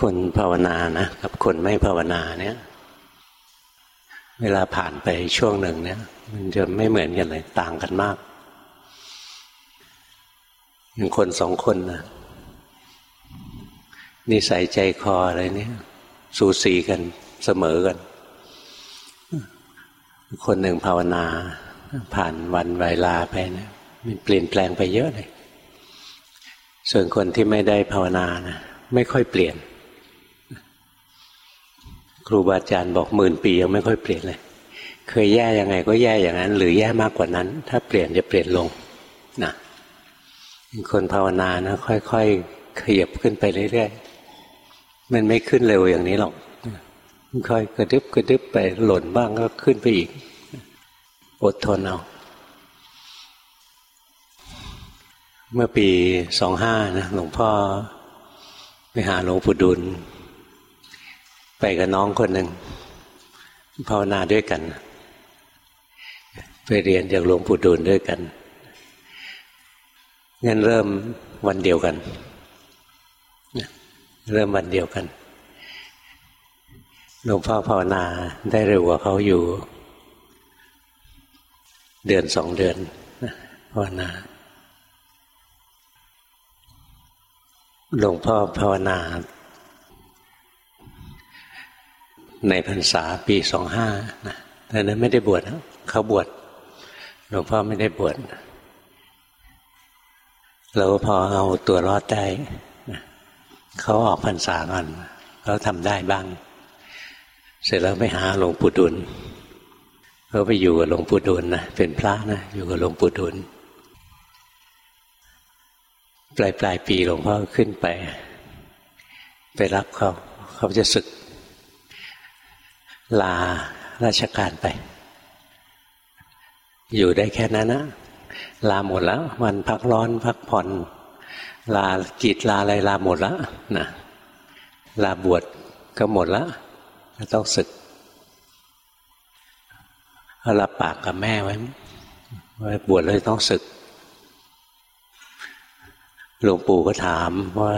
คนภาวนานะกับคนไม่ภาวนาเนี่ย เวลาผ่านไปช่วงหนึ่งเนี่ย มันจะไม่เหมือนกันเลยต่างกันมากอย่างคนสองคนนะนิสัยใจคออะไรเนี่ยสูสีกันเสมอกัน คนหนึ่งภาวนา ผ่านวันเวลาไปเนะมันเปลี่ยนแปลงไปเยอะเลย ส่วนคนที่ไม่ได้ภาวนานะไม่ค่อยเปลี่ยน ครูบาอาจารย์บอกหมื่นปียังไม่ค่อยเปลี่ยนเลย เคยแย่ยังไงก็แย่อย่างนั้น หรือแย่มากกว่านั้น ถ้าเปลี่ยนจะเปลี่ยนลงนะคนภาวนานะ ค่อยๆขยับขึ้นไปเรื่อยๆมันไม่ขึ้นเร็วอย่างนี้หรอกค่อยกระดึบกระดึบไปหล่นบ้างก็ขึ้นไปอีก อดทนเอาเมื่อปีสองห้านะหลวงพ่อไปหาหลวงปู่ดุล ไปกับน้องคนหนึ่งภาวนาด้วยกัน ไปเรียนจากหลวงปู่ดูลด้วยกันงั้นเริ่มวันเดียวกัน เริ่มวันเดียวกันหลวงพ่อภาวนาได้เร็วกว่าเขาอยู่ เดือนสองเดือนภาวนาหลวงพ่อภาวนา ในพรรษาปีสองห้านะต่นั้นไม่ได้บวชเขาบวชหลวงพ่อไม่ได้บวชเราพอเอาตัวรอดได้เขาออกพรรษาก่อนเขาทำได้บ้าง เสร็จแล้วไปหาหลวงปู่ดุลเขาไปอยู่กับหลวงปู่ดุลนะเป็นพระนะอยู่กับหลวงปู่ดุลปลายปลายปีหลวงพ่อขึ้นไป ไปรับเขา เขาจะศึก ลาราชการไป อยู่ได้แค่นั้นนะลาหมดแล้ววันพักร้อนพักผ่อน ลากิจลาอะไรลาหมดแล้วนะลาบวชก็หมดแล้วต้องศึกเขารับปากกับแม่ไว้ว่าบวชเลยต้องศึกหลวงปู่ก็ถามว่า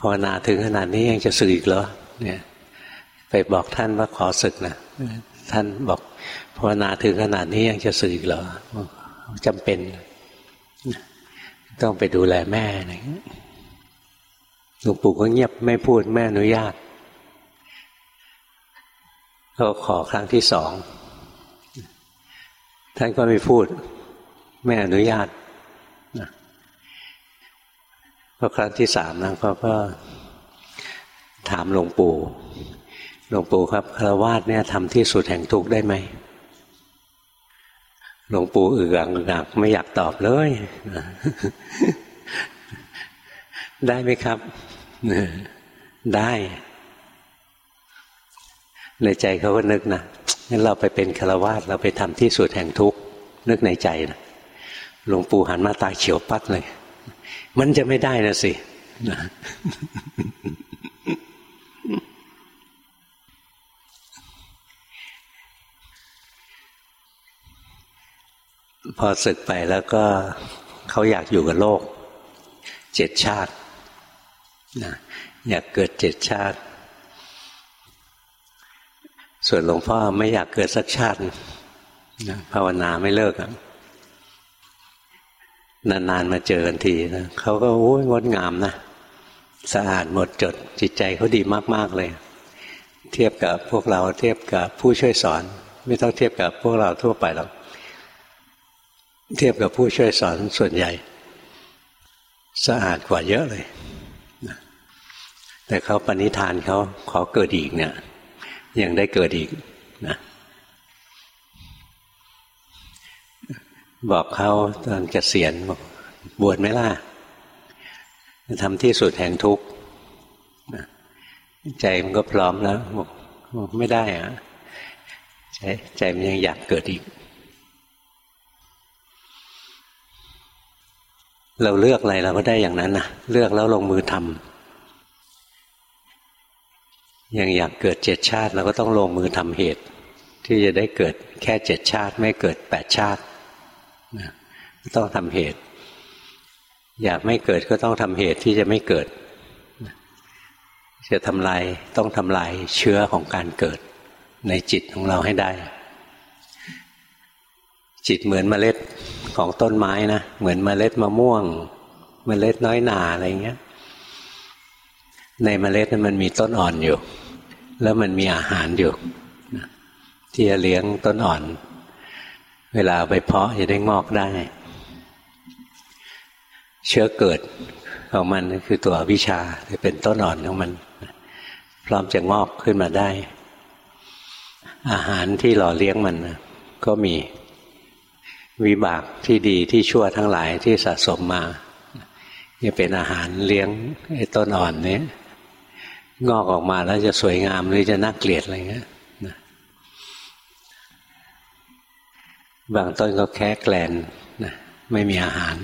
ภาวนาถึงขนาดนี้ยังจะศึกอีกเหรอเนี่ย ไปบอกท่านว่าขอศึกนะท่านบอกภาวนาถึงขนาดนี้ยังจะสึกเหรอจำเป็น ต้องไปดูแลแม่อะหลวงปู่ก็เงียบไม่พูดแม่อนุญาตก็ขอครั้งที่สอง ท่านก็ไม่พูดแม่อนุญาตพอครั้งที่สามนะเขาก็ถามหลวงปู่ หลวงปู่ครับคารวาสเนี่ยทำที่สุดแห่งทุกข์ได้ไหมหลวงปู่อึกอักอึกอักไม่อยากตอบเลย ได้ไหมครับ ได้ในใจเขาก็นึกนะงั้นเราไปเป็นฆราวาสเราไปทำที่สุดแห่งทุกข์นึกในใจนะหลวงปู่หันมาตาเขียวปัดเลย มันจะไม่ได้นะสิ พอศึกไปแล้วก็เขาอยากอยู่กับโลก เจ็ดชาตินะอยากเกิดเจ็ดชาติ ส่วนหลวงพ่อไม่อยากเกิดสักชาตินะภาวนาไม่เลิกนานๆมาเจอกันทีนะเขาก็โอ้ยงดงามนะสะอาดหมดจดจิตใจเขาดีมากๆเลย เทียบกับพวกเราเทียบกับผู้ช่วยสอน ไม่ต้องเทียบกับพวกเราทั่วไปหรอก เทียบกับผู้ช่วยสอนส่วนใหญ่ สะอาดกว่าเยอะเลย แต่เขาปณิธานเขาขอเกิดอีกเนี่ยยังได้เกิดอีกนะบอกเขาตอนเกษียณบอกบวชไหมล่ะทำที่สุดแห่งทุกข์ใจมันก็พร้อมแล้วบอกไม่ได้อะใจใจมันยังอยากเกิดอีก เราเลือกอะไรเราก็ได้อย่างนั้นนะเลือกแล้วลงมือทำอย่างอยากเกิดเจ็ดชาติเราก็ต้องลงมือทำเหตุ ที่จะได้เกิดแค่เจ็ดชาติ ไม่เกิดแปดชาตินะต้องทำเหตุ อยากไม่เกิดก็ต้องทำเหตุที่จะไม่เกิด จะทำลายต้องทำลายเชื้อของการเกิด ในจิตของเราให้ได้ จิตเหมือนเมล็ด ของต้นไม้นะเหมือนเมล็ดมะม่วงเมล็ดน้อยหนาอะไรเงี้ย ในเมล็ดนั้นมันมีต้นอ่อนอยู่ แล้วมันมีอาหารอยู่ที่จะเลี้ยงต้นอ่อน เวลาไปเพาะจะได้งอกได้ เชื้อเกิดของมันคือตัววิชาจะเป็นต้นอ่อนของมัน พร้อมจะงอกขึ้นมาได้ อาหารที่หล่อเลี้ยงมันก็มี วิบากที่ดีที่ชั่วทั้งหลายที่สะสมมาจะเป็นอาหารเลี้ยงไอ้ต้นอ่อนนี้งอกออกมาแล้วจะสวยงามหรือจะน่าเกลียดอะไรเงี้ยบางต้นก็แค่แกลนนะไม่มีอาหาร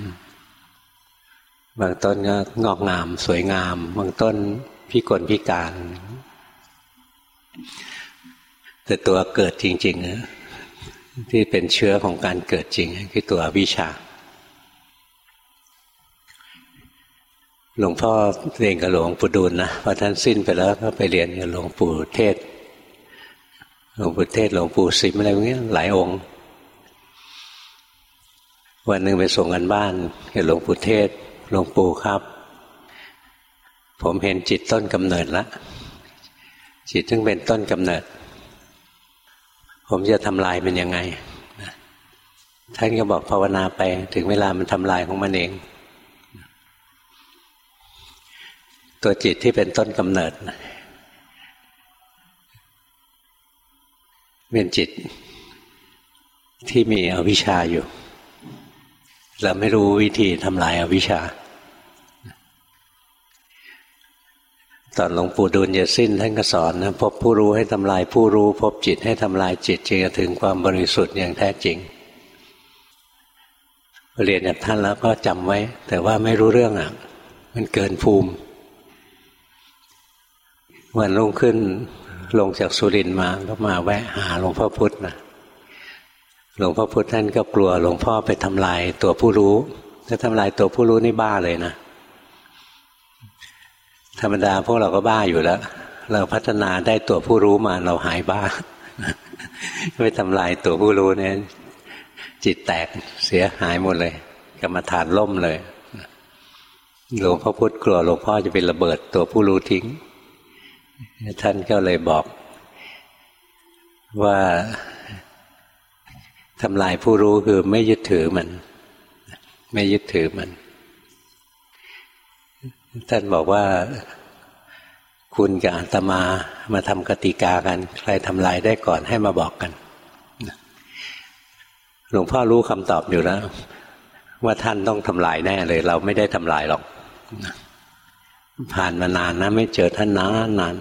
บางต้นก็งอกงาม สวยงาม บางต้นพิกลพิการ แต่ตัวเกิดจริงๆนะ ที่เป็นเชื้อของการเกิดจริงคือตัววิชาหลวงพ่อเรียนกับหลวงปู่ดูลนะพอท่านสิ้นไปแล้วก็ไปเรียนกับหลวงปู่เทศหลวงปู่เทศหลวงปู่สิมอะไรพวกนี้หลายองค์ วันหนึ่งไปส่งกันบ้านกับหลวงปู่เทศหลวงปู่ครับ ผมเห็นจิตต้นกำเนิดละจิตซึ่งเป็นต้นกำเนิด ผมจะทำลายมันยังไงท่านก็บอกภาวนาไปถึงเวลามันทำลายของมันเอง ตัวจิตที่เป็นต้นกำเนิดเป็นจิตที่มีอวิชชาอยู่ เราไม่รู้วิธีทำลายอาวิชชา ตอนหลวงปู่ดูลจะสิ้นท่านก็สอนนะพบผู้รู้ให้ทำลายผู้รู้ พบจิตให้ทำลายจิตจึงจะถึงความบริสุทธิ์อย่างแท้จริง เรียนจากท่านแล้วก็จำไว้ แต่ว่าไม่รู้เรื่องอะ มันเกินภูมิ วันรุ่งขึ้นลงจากสุรินมาก็มาแวะหาหลวงพ่อพุธนะหลวงพ่อพุธท่านก็กลัวหลวงพ่อไปทำลายตัวผู้รู้ถ้าทำลายตัวผู้รู้นี่บ้าเลยนะ ธรรมดาพวกเราก็บ้าอยู่แล้ว เราพัฒนาได้ตัวผู้รู้มาเราหายบ้าไปทำลายตัวผู้รู้เนี่ย จิตแตกเสียหายหมดเลย กรรมฐานล่มเลยหลวงพ่อพุธกลัวหลวงพ่อจะเป็นระเบิดตัวผู้รู้ทิ้ง ท่านก็เลยบอกว่าทำลายผู้รู้คือไม่ยึดถือมัน ไม่ยึดถือมัน ท่านบอกว่า คุณกับอาตมามาทำกติกากัน ใครทำลายได้ก่อนให้มาบอกกันหลวงพ่อรู้คำตอบอยู่แล้ว ว่าท่านต้องทำลายแน่เลย เราไม่ได้ทำลายหรอกผ่านมานานนะ ไม่เจอท่านนานนาน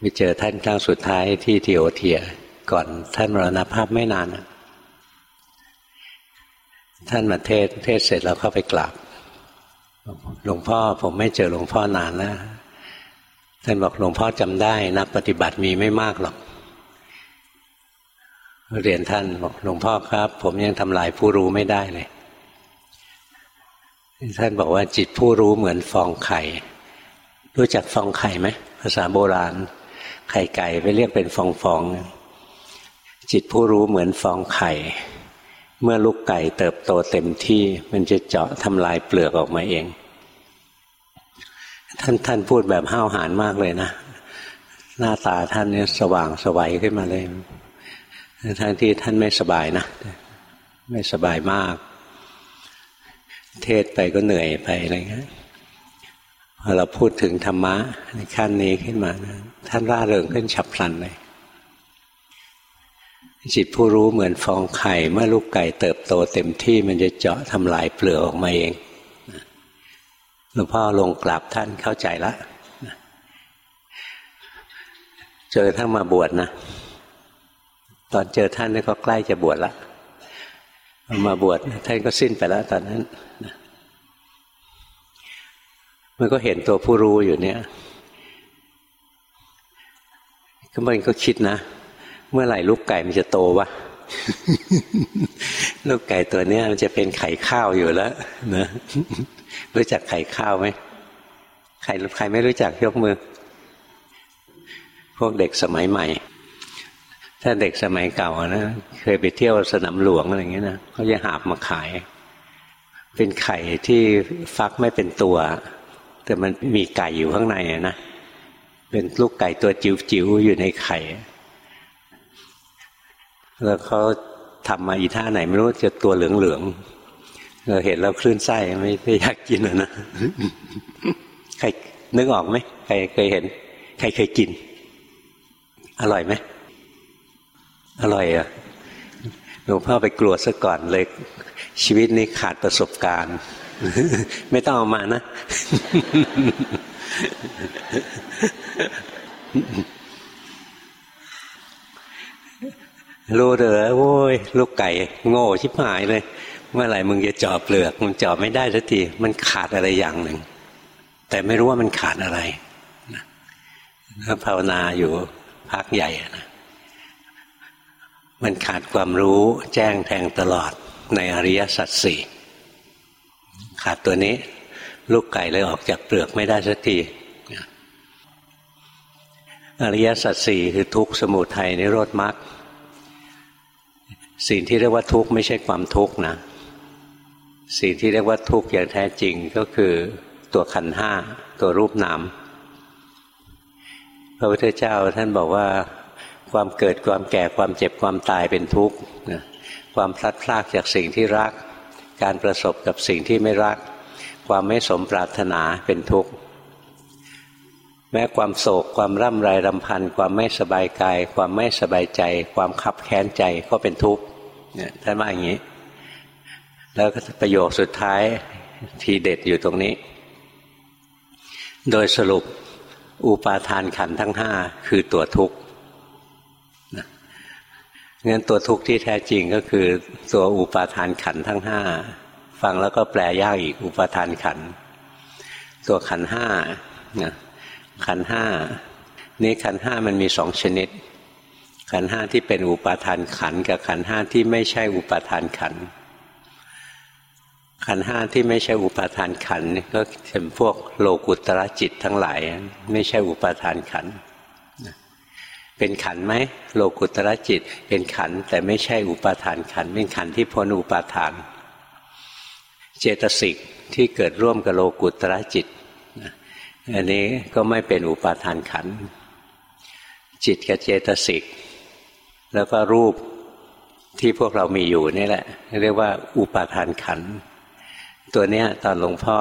ไม่เจอท่านครั้งสุดท้ายที่ทีโอเทีย ก่อนท่านมรณภาพไม่นาน ท่านมาเทศเทศเสร็จแล้วเข้าไปกราบ หลวงพ่อผมไม่เจอหลวงพ่อนานแล้วท่านบอกหลวงพ่อจำได้นักปฏิบัติมีไม่มากหรอก เรียนท่านบอกหลวงพ่อครับ ผมยังทำลายผู้รู้ไม่ได้เลย ท่านบอกว่าจิตผู้รู้เหมือนฟองไข่ รู้จักฟองไข่ไหมภาษาโบราณ ไข่ไก่ไปเรียกเป็นฟองฟอง จิตผู้รู้เหมือนฟองไข่ เมื่อลูกไก่เติบโตเต็มที่มันจะเจาะทำลายเปลือกออกมาเอง ท่านท่านพูดแบบห้าวหาญมากเลยนะ หน้าตาท่านเนี่ยสว่างสวัยขึ้นมาเลยทั้งที่ท่านไม่สบายนะ ไม่สบายมาก เทศไปก็เหนื่อยไปอะไรเงี้ยพอเราพูดถึงธรรมะในขั้นนี้ขึ้นมานะท่านร่าเริงขึ้นฉับพลันเลยจิตผู้รู้เหมือนฟองไข่ เมื่อลูกไก่เติบโตเต็มที่มันจะเจาะทำลายเปลือกออกมาเอง หลวงพ่อลงกราบท่านเข้าใจแล้วเจอท่านมาบวชนะตอนเจอท่านนี่ก็ใกล้จะบวชละมาบวชท่านก็สิ้นไปแล้วตอนนั้นมันก็เห็นตัวผู้รู้อยู่เนี่ยก็มันก็คิดนะ เมื่อไหร่ลูกไก่มันจะโตวะ ลูกไก่ตัวเนี้ยมันจะเป็นไข่ข้าวอยู่แล้วนะรู้จักไข่ข้าวไหมใครใครไม่รู้จักยกมือ พวกเด็กสมัยใหม่ ถ้าเด็กสมัยเก่านะเคยไปเที่ยวสนามหลวงอะไรอย่างเงี้ยนะเขาจะหาบมาขาย เป็นไข่ที่ฟักไม่เป็นตัว แต่มันมีไก่อยู่ข้างในนะเป็นลูกไก่ตัวจิ๋วๆอยู่ในไข่ แล้วเขาทำมาอีท่าไหนไม่รู้จะตัวเหลืองๆเราเห็นแล้วคลื่นไส้ไม่ไม่อยากกินนะใครนึกออกไหมใครเคยเห็น ใครเคยกิน อร่อยไหมอร่อยอะหลวงพ่อไปกลัวซะก่อนเลย ชีวิตนี้ขาดประสบการณ์ ไม่ต้องเอามานะ รู้เถอะโว้ยลูกไก่โง่ชิบหายเลย เมื่อไหร่มึงจะเจาะเปลือกมันเจาะไม่ได้สักทีมันขาดอะไรอย่างหนึ่ง แต่ไม่รู้ว่ามันขาดอะไรนะภาวนาอยู่พักใหญ่นะมันขาดความรู้แจ้งแทงตลอดในอริยสัจสี่ขาดตัวนี้ ลูกไก่เลยออกจากเปลือกไม่ได้สักทีอริยสัจสี่คือทุกสมุทัยนิโรธมรรค สิ่งที่เรียกว่าทุกข์ไม่ใช่ความทุกข์นะสิ่งที่เรียกว่าทุกข์อย่างแท้จริงก็คือตัวขันห้าตัวรูปนามพระพุทธเจ้าท่านบอกว่าความเกิดความแก่ความเจ็บความตายเป็นทุกข์ความพลัดพรากจากสิ่งที่รัก การประสบกับสิ่งที่ไม่รัก ความไม่สมปรารถนาเป็นทุกข์ แม้ความโศกความร่ำไรรำพันความไม่สบายกาย ความไม่สบายใจ ความคับแค้นใจก็เป็นทุกข์เนี่ยท่านว่าอย่างนี้ แล้วก็ประโยคสุดท้ายทีเด็ดอยู่ตรงนี้ โดยสรุปอุปาทานขันทั้งห้าคือตัวทุกข์งั้นตัวทุกข์ที่แท้จริงก็คือตัวอุปาทานขันทั้งห้าฟังแล้วก็แปลยากอีกอุปาทานขัน ตัวขันห้า ขันห้านี้ขันห้ามันมีสองชนิด ขันห้าที่เป็นอุปาทานขันกับขันห้าที่ไม่ใช่อุปาทานขัน ขันห้าที่ไม่ใช่อุปาทานขันก็เป็นพวกโลกุตระจิตทั้งหลาย ไม่ใช่อุปาทานขัน เป็นขันไหมโลกุตระจิต เป็นขันแต่ไม่ใช่อุปาทานขัน เป็นขันที่พ้นอุปาทาน เจตสิกที่เกิดร่วมกับโลกุตระจิต อันนี้ก็ไม่เป็นอุปาทานขัน จิตกับเจตสิก แล้วก็รูปที่พวกเรามีอยู่นี่แหละ เรียกว่าอุปาทานขัน ตัวเนี้ยตอนหลวงพ่อ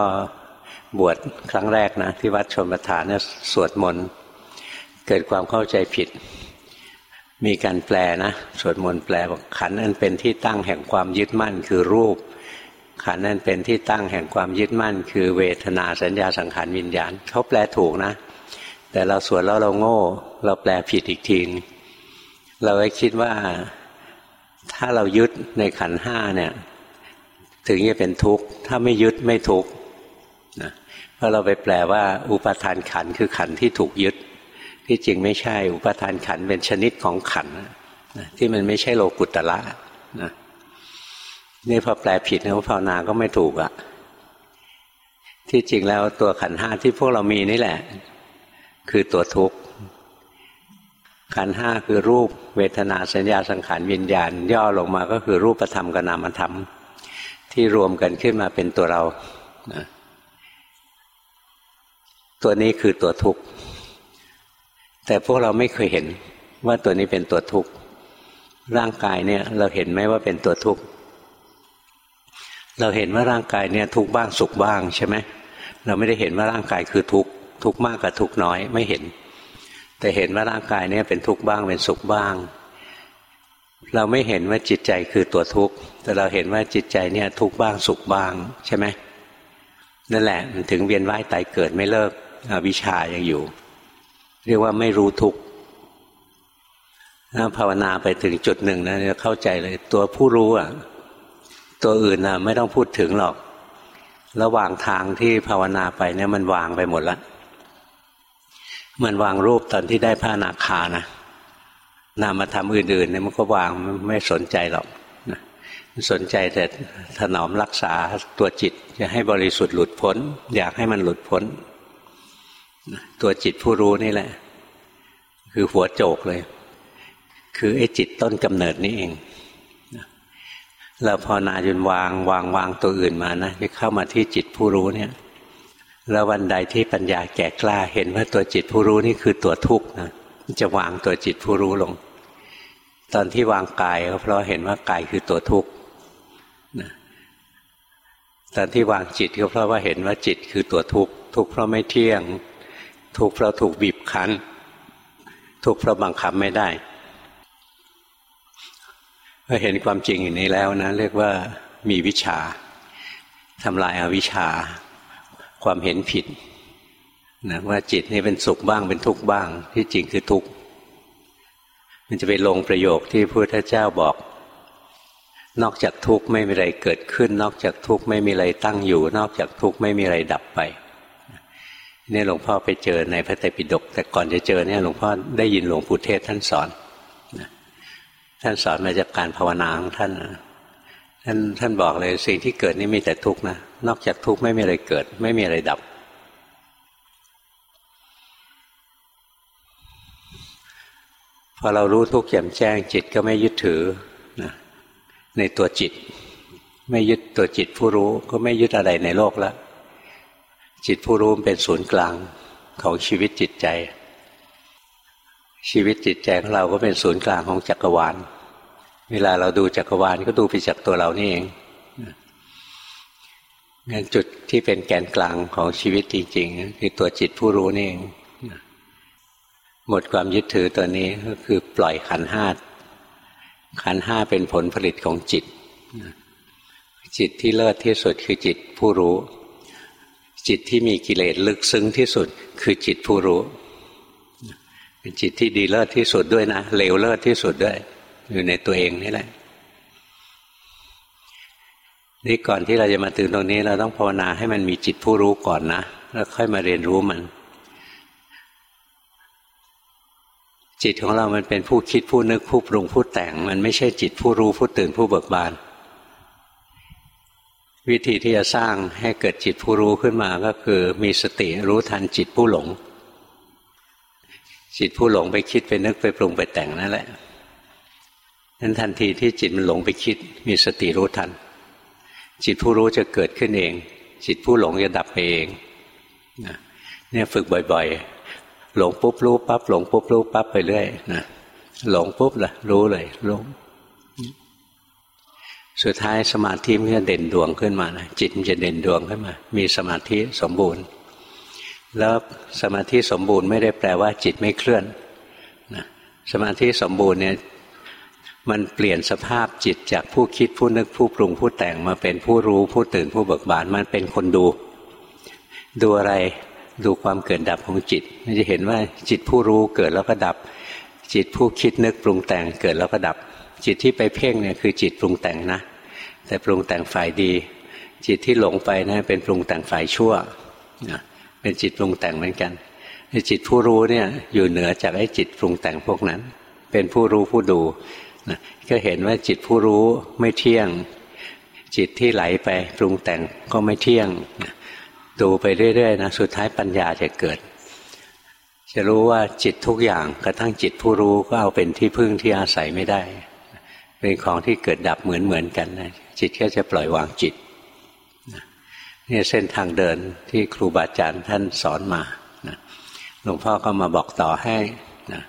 บวชครั้งแรกนะ ที่วัดชนประทานเนี่ยสวดมนต์เกิดความเข้าใจผิด มีการแปลนะ สวดมนต์แปลบอกขันอันเป็นที่ตั้งแห่งความยึดมั่นคือรูป ขันนั่นเป็นที่ตั้งแห่งความยึดมั่น คือเวทนาสัญญาสังขารวิญญาณเขาแปลถูกนะ แต่เราสวดแล้วเราโง่ เราแปลผิดอีกทีเราไปคิดว่าถ้าเรายึดในขันห้าเนี่ย ถึงจะเป็นทุกข์ถ้าไม่ยึดไม่ทุกข์นะเพราะเราไปแปลว่าอุปทานขันคือขันที่ถูกยึด ที่จริงไม่ใช่ อุปทานขันเป็นชนิดของขันนะที่มันไม่ใช่โลกุตละนะ นี่พอแปลผิดนะภาวนาก็ไม่ถูกอะที่จริงแล้วตัวขันห้าที่พวกเรามีนี่แหละ คือตัวทุกข์ขันห้าคือรูปเวทนาสัญญาสังขารวิญญาณ ย่อลงมาก็คือรูปธรรมกับนามธรรม ที่รวมกันขึ้นมาเป็นตัวเรา ตัวนี้คือตัวทุกข์ แต่พวกเราไม่เคยเห็นว่าตัวนี้เป็นตัวทุกข์ ร่างกายเนี่ยเราเห็นไหมว่าเป็นตัวทุกข์ เราเห็นว่าร่างกายเนี่ยทุกบ้างสุขบ้างใช่ไหมเราไม่ได้เห็นว่าร่างกายคือทุกทุกมากกับทุกน้อยไม่เห็น แต่เห็นว่าร่างกายเนี่ยเป็นทุกบ้างเป็นสุขบ้าง เราไม่เห็นว่าจิตใจคือตัวทุกข์แต่เราเห็นว่าจิตใจเนี่ยทุกบ้างสุขบ้างใช่ไหมนั่นแหละมันถึงเวียนว่ายตายเกิดไม่เลิกอวิชายังอยู่ เรียกว่าไม่รู้ทุกถ้าภาวนาไปถึงจุดหนึ่งนะจะเข้าใจเลยตัวผู้รู้อะ ตัวอื่นนะไม่ต้องพูดถึงหรอก ระหว่างทางที่ภาวนาไปเนี่ยมันวางไปหมดละมันวางรูปตอนที่ได้พระนาคานะนามธรรมอื่นๆเนี่ยมันก็วางไม่สนใจหรอกนสนใจแต่ถนอมรักษาตัวจิตจะให้บริสุทธิ์หลุดพ้น อยากให้มันหลุดพ้น ตัวจิตผู้รู้นี่แหละ คือหัวโจกเลย คือไอ้จิตต้นกำเนิดนี่เอง เราพอนาจนวางวางวางตัวอื่นมานะจะเข้ามาที่จิตผู้รู้เนี่ย แล้ววันใดที่ปัญญาแก่กล้าเห็นว่าตัวจิตผู้รู้นี่คือตัวทุกข์นะจะวางตัวจิตผู้รู้ลง ตอนที่วางกายก็เพราะเห็นว่ากายคือตัวทุกข์นะตอนที่วางจิตก็เพราะว่าเห็นว่าจิตคือตัวทุกข์ทุกข์เพราะไม่เที่ยง ทุกข์เพราะถูกบีบคั้น ทุกข์เพราะบังคับไม่ได้ พอเห็นความจริงอย่างนี้แล้วนะเรียกว่ามีวิชาทำลายอาวิชชา ความเห็นผิดนะว่าจิตนี่เป็นสุขบ้างเป็นทุกข์บ้าง ที่จริงคือทุกข์มันจะไปลงประโยคที่พระพุทธเจ้าบอก นอกจากทุกข์ไม่มีอะไรเกิดขึ้น นอกจากทุกข์ไม่มีอะไรตั้งอยู่ นอกจากทุกข์ไม่มีอะไรดับไปนี่หลวงพ่อไปเจอในพระไตรปิฎกแต่ก่อนจะเจอเนี่ยหลวงพ่อได้ยินหลวงปู่เทศท่านสอน ท่านสอนมาจากการภาวนาของท่านท่านท่านบอกเลยสิ่งที่เกิดนี่มีแต่ทุกข์นะนอกจากทุกข์ไม่มีอะไรเกิด ไม่มีอะไรดับ พอเรารู้ทุกข์แจ่มแจ้งจิตก็ไม่ยึดถือนะในตัวจิต ไม่ยึดตัวจิตผู้รู้ก็ไม่ยึดอะไรในโลกแล้วจิตผู้รู้เป็นศูนย์กลางของชีวิตจิตใจ ชีวิตจิตใจของเราก็เป็นศูนย์กลางของจักรวาล เวลาเราดูจักรวาลก็ดูไปจากตัวเรานี่เองงั้นจุดที่เป็นแกนกลางของชีวิตจริงๆ คือตัวจิตผู้รู้นี่เองหมดความยึดถือตัวนี้ก็คือปล่อยขันห้าขันห้าเป็นผลผลิตของจิต จิตที่เลิศที่สุดคือจิตผู้รู้ จิตที่มีกิเลสลึกซึ้งที่สุด คือจิตผู้รู้ เป็นจิตที่ดีเลิศที่สุดด้วยนะเลวเลิศที่สุดด้วย อยู่ในตัวเองนี่แหละนี่ก่อนที่เราจะมาถึงตรงนี้ เราต้องภาวนาให้มันมีจิตผู้รู้ก่อนนะแล้วค่อยมาเรียนรู้มัน จิตของเรามันเป็นผู้คิดผู้นึกผู้ปรุงผู้แต่ง มันไม่ใช่จิตผู้รู้ผู้ตื่นผู้เบิกบาน วิธีที่จะสร้างให้เกิดจิตผู้รู้ขึ้นมาก็คือ มีสติรู้ทันจิตผู้หลง จิตผู้หลงไปคิดไปนึกไปปรุงไปแต่งนั่นแหละ นั้นทันทีที่จิตมันหลงไปคิด มีสติรู้ทัน จิตผู้รู้จะเกิดขึ้นเอง จิตผู้หลงจะดับไปเองเนี่ยฝึกบ่อยๆ หลงปุ๊บรู้ปั๊บหลงปุ๊บรู้ปั๊บไปเรื่อยนะหลงปุ๊บล่ะรู้เลยหลงสุดท้ายสมาธิมันจะเด่นดวงขึ้นมานะจิตมันจะเด่นดวงขึ้นมา มีสมาธิสมบูรณ์ แล้วสมาธิสมบูรณ์ไม่ได้แปลว่าจิตไม่เคลื่อนนะสมาธิสมบูรณ์เนี่ย มันเปลี่ยนสภาพจิตจากผู้คิดผู้นึกผู้ปรุงผู้แต่งมาเป็นผู้รู้ผู้ตื่นผู้เบิกบานมันเป็นคนดู ดูอะไรดูความเกิดดับของจิตจะเห็นว่าจิตผู้รู้เกิดแล้วก็ดับ จิตผู้คิดนึกปรุงแต่งเกิดแล้วก็ดับ จิตที่ไปเพ่งเนี่ยคือจิตปรุงแต่งนะ แต่ปรุงแต่งฝ่ายดี จิตที่หลงไปนะเป็นปรุงแต่งฝ่ายชั่วเป็นจิตปรุงแต่งเหมือนกันจิตผู้รู้เนี่ยอยู่เหนือจากไอ้จิตปรุงแต่งพวกนั้น เป็นผู้รู้ผู้ดู ก็เห็นว่าจิตผู้รู้ไม่เที่ยง จิตที่ไหลไปปรุงแต่งก็ไม่เที่ยงนะดูไปเรื่อยๆนะสุดท้ายปัญญาจะเกิด จะรู้ว่าจิตทุกอย่างกระทั่งจิตผู้รู้ก็เอาเป็นที่พึ่งที่อาศัยไม่ได้ เป็นของที่เกิดดับเหมือนเหมือนกันนะจิตก็จะปล่อยวางจิตนี่เส้นทางเดินที่ครูบาอาจารย์ท่านสอนมาหลวงพ่อก็มาบอกต่อให้นะ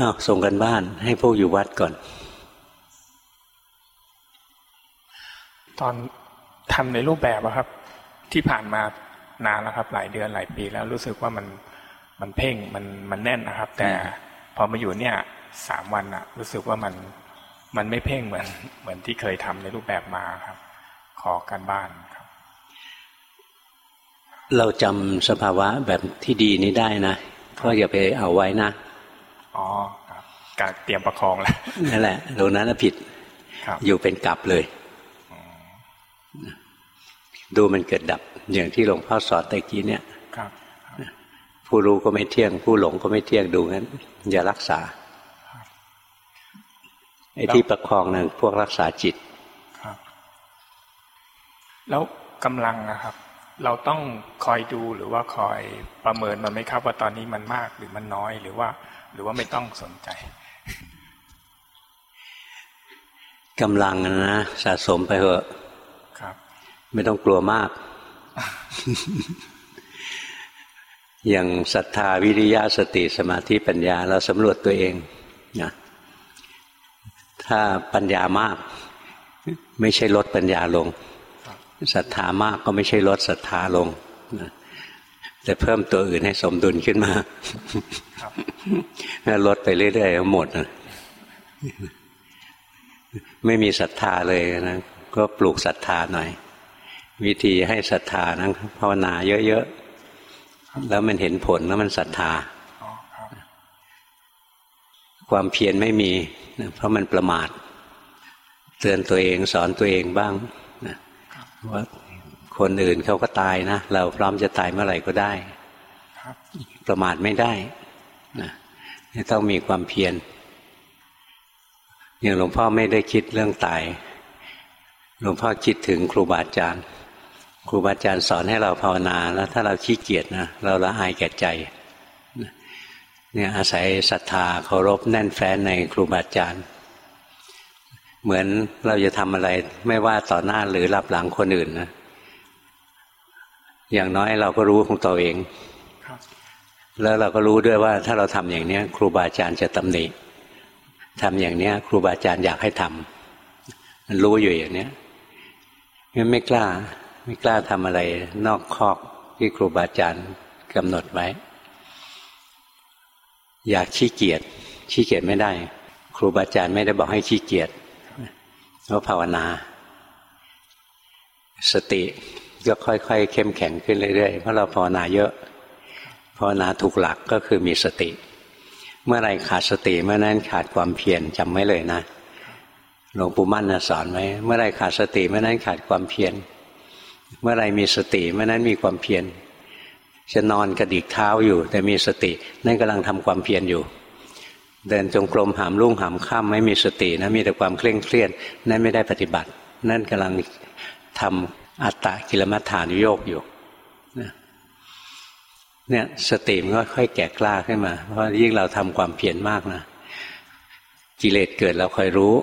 อ้าวส่งกันบ้านให้พวกอยู่วัดก่อน ตอนทำในรูปแบบครับ ที่ผ่านมานานแล้วครับ หลายเดือนหลายปีแล้วรู้สึกว่ามันมันเพ่งมันมันแน่นนะครับ แต่พอมาอยู่เนี่ยสามวันอะรู้สึกว่ามันมันไม่เพ่งเหมือน เหมือนที่เคยทำในรูปแบบมาครับ ขอการบ้านครับ เราจำสภาวะแบบที่ดีนี้ได้นะก็อย่าไปเอาไว้นะ อ๋อครับการเตรียมประคองแล้วนั่นแหละตรงนั้นผิดอยู่เป็นกลับเลยดูมันเกิดดับ อย่างที่หลวงพ่อสอนตะกี้เนี่ยผู้รู้ก็ไม่เที่ยง ผู้หลงก็ไม่เที่ยงดูงั้น อย่ารักษาไอ้ที่ประคองนั่นพวกรักษาจิตครับแล้วกำลังนะครับ เราต้องคอยดูหรือว่าคอยประเมินมันไหมครับ ว่าตอนนี้มันมากหรือมันน้อยหรือว่า หรือว่าไม่ต้องสนใจกำลังนะสะสมไปเถอะครับ ไม่ต้องกลัวมาก อย่างศรัทธาวิริยะสติสมาธิปัญญา เราสำรวจตัวเองนะถ้าปัญญามาก ไม่ใช่ลดปัญญาลงศรัทธามากก็ไม่ใช่ลดศรัทธาลงนะ แต่เพิ่มตัวอื่นให้สมดุลขึ้นมาถ้าลดไปเรื่อยๆหมดนะไม่มีศรัทธาเลยนะก็ปลูกศรัทธาหน่อย วิธีให้ศรัทธานั้นภาวนาเยอะๆแล้วมันเห็นผลแล้วมันศรัทธา ความเพียรไม่มีนะเพราะมันประมาท เตือนตัวเองสอนตัวเองบ้างนะว่า คนอื่นเขาก็ตายนะ เราพร้อมจะตายเมื่อไหร่ก็ได้ประมาทไม่ได้นะต้องมีความเพียรอย่างหลวงพ่อไม่ได้คิดเรื่องตาย หลวงพ่อคิดถึงครูบาอาจารย์ครูบาอาจารย์สอนให้เราภาวนาแล้ว ถ้าเราขี้เกียจนะเราละอายแก่ใจเนี่ยอาศัยศรัทธาเคารพแน่นแฟ้นในครูบาอาจารย์ เหมือนเราจะทำอะไรไม่ว่าต่อหน้าหรือรับหลังคนอื่นนะ อย่างน้อยเราก็รู้ของตัวเองแล้วเราก็รู้ด้วยว่าถ้าเราทำอย่างนี้ครูบาอาจารย์จะตำหนิทำอย่างเนี้ย ครูบาอาจารย์อยากให้ทำมันรู้อยู่อย่างเนี้ยงั้นไม่กล้า ไม่กล้าทำอะไร นอกคอกที่ครูบาอาจารย์กำหนดไว้ อยากขี้เกียจขี้เกียจไม่ได้ ครูบาอาจารย์ไม่ได้บอกให้ขี้เกียจเพราะภาวนา สติ ก็ค่อยๆ เข้มแข็งขึ้นเรื่อยๆเพราะเราภาวนาเยอะภาวนาถูกหลักก็คือมีสติ เมื่อไรขาดสติเมื่อนั้นขาดความเพียรจำไว้เลยนะหลวงปู่มั่นสอนไว้เมื่อไรขาดสติเมื่อนั้นขาดความเพียรเมื่อไรมีสติเมื่อนั้นมีความเพียรจะนอนกระดิกเท้าอยู่ แต่มีสติ นั่นกำลังทำความเพียรอยู่ เดินจงกรมหามลุ่งหามข้ามไม่มีสตินะมีแต่ความเคร่งเครียดนั่นไม่ได้ปฏิบัติ นั่นกำลังทำ อัตตะกิลมัฏฐานุโยกอยู่เนี่ยสติมันก็ค่อยแก่กล้าขึ้นมา เพราะยิ่งเราทำความเพียรมากนะกิเลสเกิดเราคอยรู้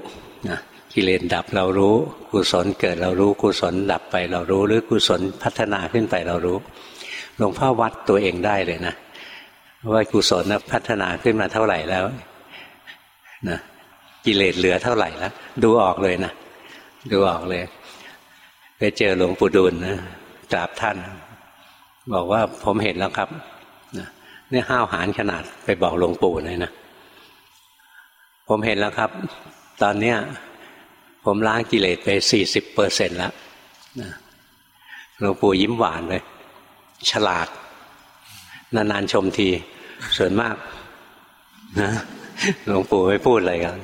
นะกิเลสดับเรารู้ กุศลเกิดเรารู้ กุศลดับไปเรารู้ หรือกุศลพัฒนาขึ้นไปเรารู้หลวงพ่อวัดตัวเองได้เลยนะว่ากุศลนะพัฒนาขึ้นมาเท่าไหร่แล้วนะกิเลสเหลือเท่าไหร่แล้วดูออกเลยนะดูออกเลย ไปเจอหลวงปู่ดูลนะกราบท่าน บอกว่าผมเห็นแล้วครับเนี่ยห้าวหาญขนาดไปบอกหลวงปู่เลยนะผมเห็นแล้วครับ ตอนเนี้ยผมล้างกิเลสไปสี่สิบเปอร์เซ็นแล้วหลวงปู่ยิ้มหวานเลย ฉลาด นานๆชมที ส่วนมากนะหลวงปู่ไม่พูดอะไรกัน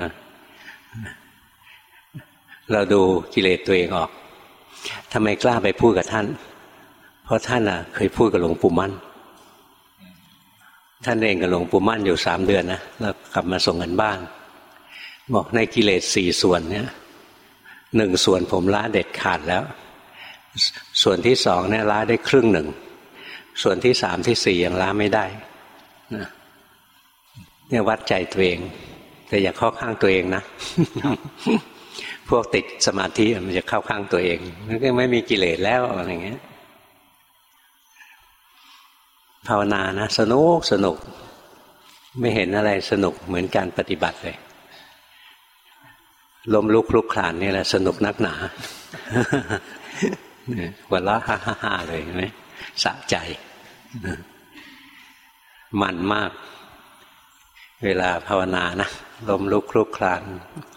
นะเราดูกิเลสตัวเองออก ทำไมกล้าไปพูดกับท่าน เพราะท่านอะ เคยพูดกับหลวงปู่มั่น ท่านเองกับหลวงปู่มั่นอยู่สามเดือนนะแล้วกลับมาส่งเงินบ้าน บอกในกิเลสสี่ส่วนเนี่ยหนึ่งส่วนผมละเด็ดขาดแล้ว ส่วนที่สองเนี่ยละได้ครึ่งหนึ่ง ส่วนที่สามที่สี่ยังละไม่ได้นะเนี่ยวัดใจตัวเอง แต่อย่าเข้าข้างตัวเองนะ พวกติดสมาธิมันจะเข้าข้างตัวเองมันก็ไม่มีกิเลสแล้วอะไรเงี้ยภาวนานะสนุกสนุก ไม่เห็นอะไรสนุกเหมือนการปฏิบัติเลยลมลุกลุกคลานนี่แหละสนุกนักหนาหัวเราะฮ่าฮ่าเลยไหมสะใจ มันมาก เวลาภาวนานะลมลุกคลุกคลาน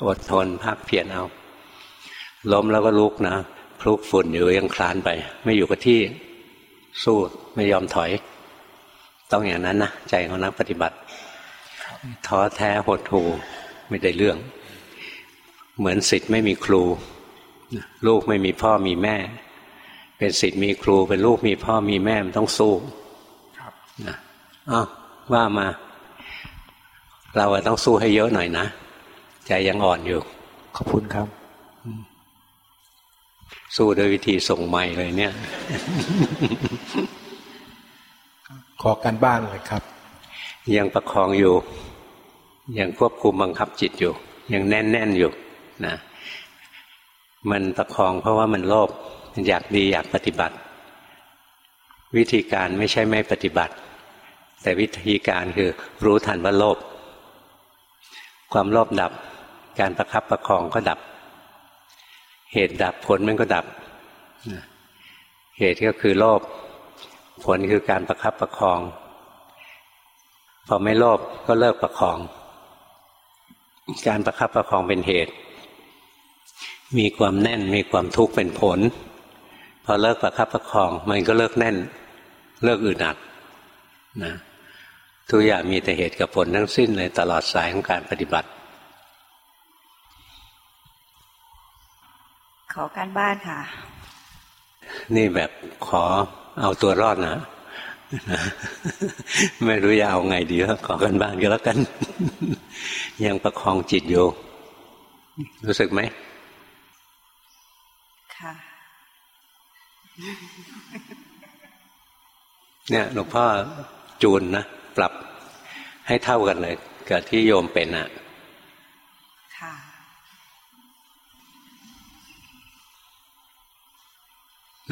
อดทนภาคเพียรเอา ล้มแล้วก็ลุกนะคลุกฝุ่นอยู่ยังคลานไป ไม่อยู่กับที่สู้ไม่ยอมถอย ต้องอย่างนั้นนะใจของนักปฏิบัติ ท้อแท้หดหู่ไม่ได้เรื่อง เหมือนสิทธิ์ไม่มีครู ลูกไม่มีพ่อมีแม่ เป็นสิทธิ์มีครู เป็นลูกมีพ่อมีแม่มันต้องสู้นะอ้าวว่ามา เราต้องสู้ให้เยอะหน่อยนะใจยังอ่อนอยู่ ขอบคุณครับ สู้โดยวิธีส่งใหม่เลยเนี่ย ขอการบ้านเลยครับ ยังประคองอยู่ ยังควบคุมบังคับจิตอยู่ ยังแน่นแน่นอยู่นะมันประคองเพราะว่ามันโลภอยากดีอยากปฏิบัติ วิธีการไม่ใช่ไม่ปฏิบัติ แต่วิธีการคือรู้ทันว่าโลภ ความโลภดับ การประคับประคองก็ดับ เหตุดับผลมันก็ดับ เหตุก็คือโลภผลคือการประคับประคอง พอไม่โลภก็เลิกประคอง การประคับประคองเป็นเหตุ มีความแน่นมีความทุกข์เป็นผล พอเลิกประคับประคอง มันก็เลิกแน่น เลิกอึดอัดนะ ทุกอย่างมีแต่เหตุกับผลทั้งสิ้นเลยตลอดสายของการปฏิบัติ ขอการบ้านค่ะ นี่แบบขอเอาตัวรอดนะไม่รู้จะเอาไงดีแล้วขอกันบ้านก็แล้วกัน ยังประคองจิตอยู่ รู้สึกไหมค่ะเนี่ยหลวงพ่อจูนนะ ปรับให้เท่ากันเลยกับที่โยมเป็นอะ่ะค่ะ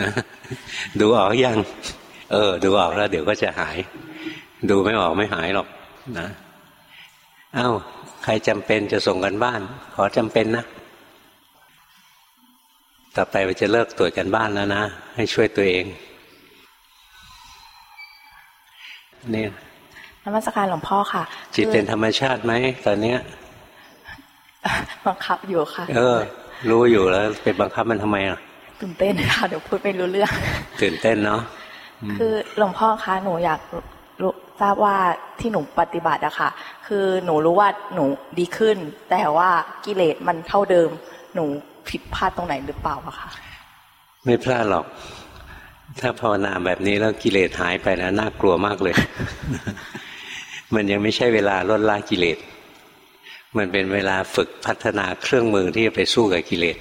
นะดูออกยัง เออ ดูออกแล้ว เดี๋ยวก็จะหาย ดูไม่ออกไม่หายหรอกนะอ้าวใครจำเป็นจะส่งกันบ้าน ขอจำเป็นนะต่อไปเราจะเลิกตรวจกันบ้านแล้วนะ ให้ช่วยตัวเองนี่ นมัสการหลวงพ่อค่ะ จิตเป็นธรรมชาติไหมตอนเนี้ยบังคับอยู่ค่ะ เออ รู้อยู่แล้วไปบังคับมันทำไมอะตื่นเต้นค่ะเดี๋ยวพูดไม่รู้เรื่อง ตื่นเต้นเนาะคือหลวงพ่อคะหนูอยากรู้ทราบว่าที่หนูปฏิบัติอะค่ะ คือหนูรู้ว่าหนูดีขึ้น แต่ว่ากิเลสมันเท่าเดิม หนูผิดพลาดตรงไหนหรือเปล่าอะค่ะไม่พลาดหรอก ถ้าภาวนาแบบนี้แล้วกิเลสหายไปนะน่ากลัวมากเลย มันยังไม่ใช่เวลาลดละกิเลส มันเป็นเวลาฝึกพัฒนาเครื่องมือที่จะไปสู้กับกิเลส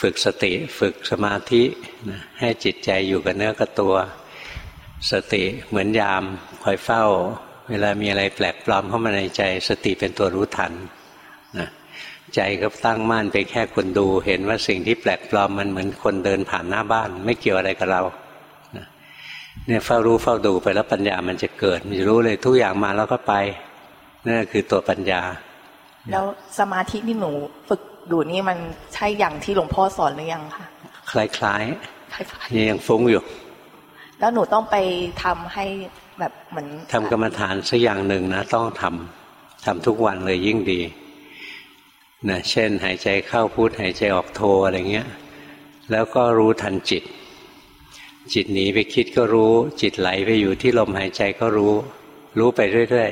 ฝึกสติฝึกสมาธินะให้จิตใจอยู่กับเนื้อกับตัว สติเหมือนยามคอยเฝ้า เวลามีอะไรแปลกปลอมเข้ามาในใจ สติเป็นตัวรู้ทันนะใจก็ตั้งมั่นไปแค่คนดู เห็นว่าสิ่งที่แปลกปลอมมันเหมือนคนเดินผ่านหน้าบ้าน ไม่เกี่ยวอะไรกับเรา เนี่ยเฝ้ารู้เฝ้าดูไปแล้วปัญญามันจะเกิด มันจะรู้เลยทุกอย่างมาแล้วก็ไปนั่นคือตัวปัญญา แล้วสมาธิที่หนูฝึกอยู่นี่มันใช่อย่างที่หลวงพ่อสอนหรือยังคะคล้ายคล้ายๆนี่ยังฟุ้งอยู่ๆแล้วหนูต้องไปทำให้แบบเหมือนทำกรรมฐานสักอย่างหนึ่งนะต้องทำทำทุกวันเลยยิ่งดีนะเช่น หายใจเข้าพุทหายใจออกโทอะไรเงี้ย แล้วก็รู้ทันจิต จิตหนีไปคิดก็รู้ จิตไหลไปอยู่ที่ลมหายใจก็รู้ รู้ไปเรื่อย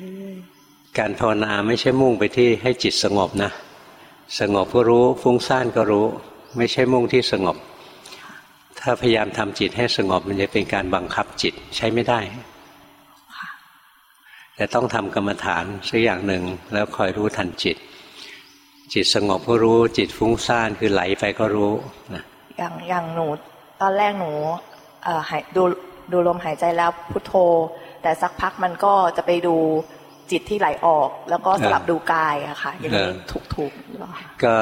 ๆการภาวนาไม่ใช่มุ่งไปที่ให้จิตสงบนะ สงบก็รู้ ฟุ้งซ่านก็รู้ ไม่ใช่มุ่งที่สงบ ถ้าพยายามทำจิตให้สงบมันจะเป็นการบังคับจิตใช้ไม่ได้แต่ต้องทำกรรมฐานสักอย่างหนึ่งแล้วคอยรู้ทันจิต จิตสงบก็รู้ จิตฟุ้งซ่านคือไหลไปก็รู้นะอย่างอย่างหนู ตอนแรกหนูเอ่อหายดูดูลมหายใจแล้วพุทโธ แต่สักพักมันก็จะไปดูจิตที่ไหลออก แล้วก็สลับดูกายอะค่ะอย่างนี้ถูกถูกหรือเปล่าคะก็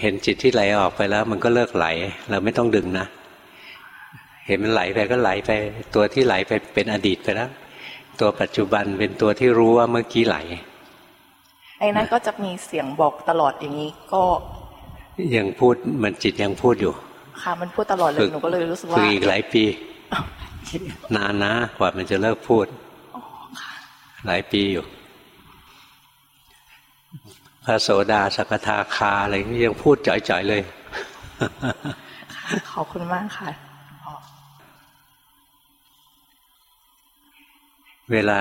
เห็นจิตที่ไหลออกไปแล้ว มันก็เลิกไหล เราไม่ต้องดึงนะ เห็นมันไหลไปก็ไหลไป ตัวที่ไหลไปเป็นอดีตไปแล้วตัวปัจจุบันเป็นตัวที่รู้ว่าเมื่อกี้ไหลไอ้นั้นก็จะมีเสียงบอกตลอดอย่างนี้ก็ยังพูดมันจิตยังพูดอยู่ ค่ะ มันพูดตลอดเลยหนูก็เลยรู้สึกฝึว่ากอีกหลายปี นานนะกว่ามันจะเลิกพูดหลายปีอยู่พระโสดาสกทาคาอะไรนี่ยังพูดจ่อยๆเลย ขอบคุณมากค่ะ เวลา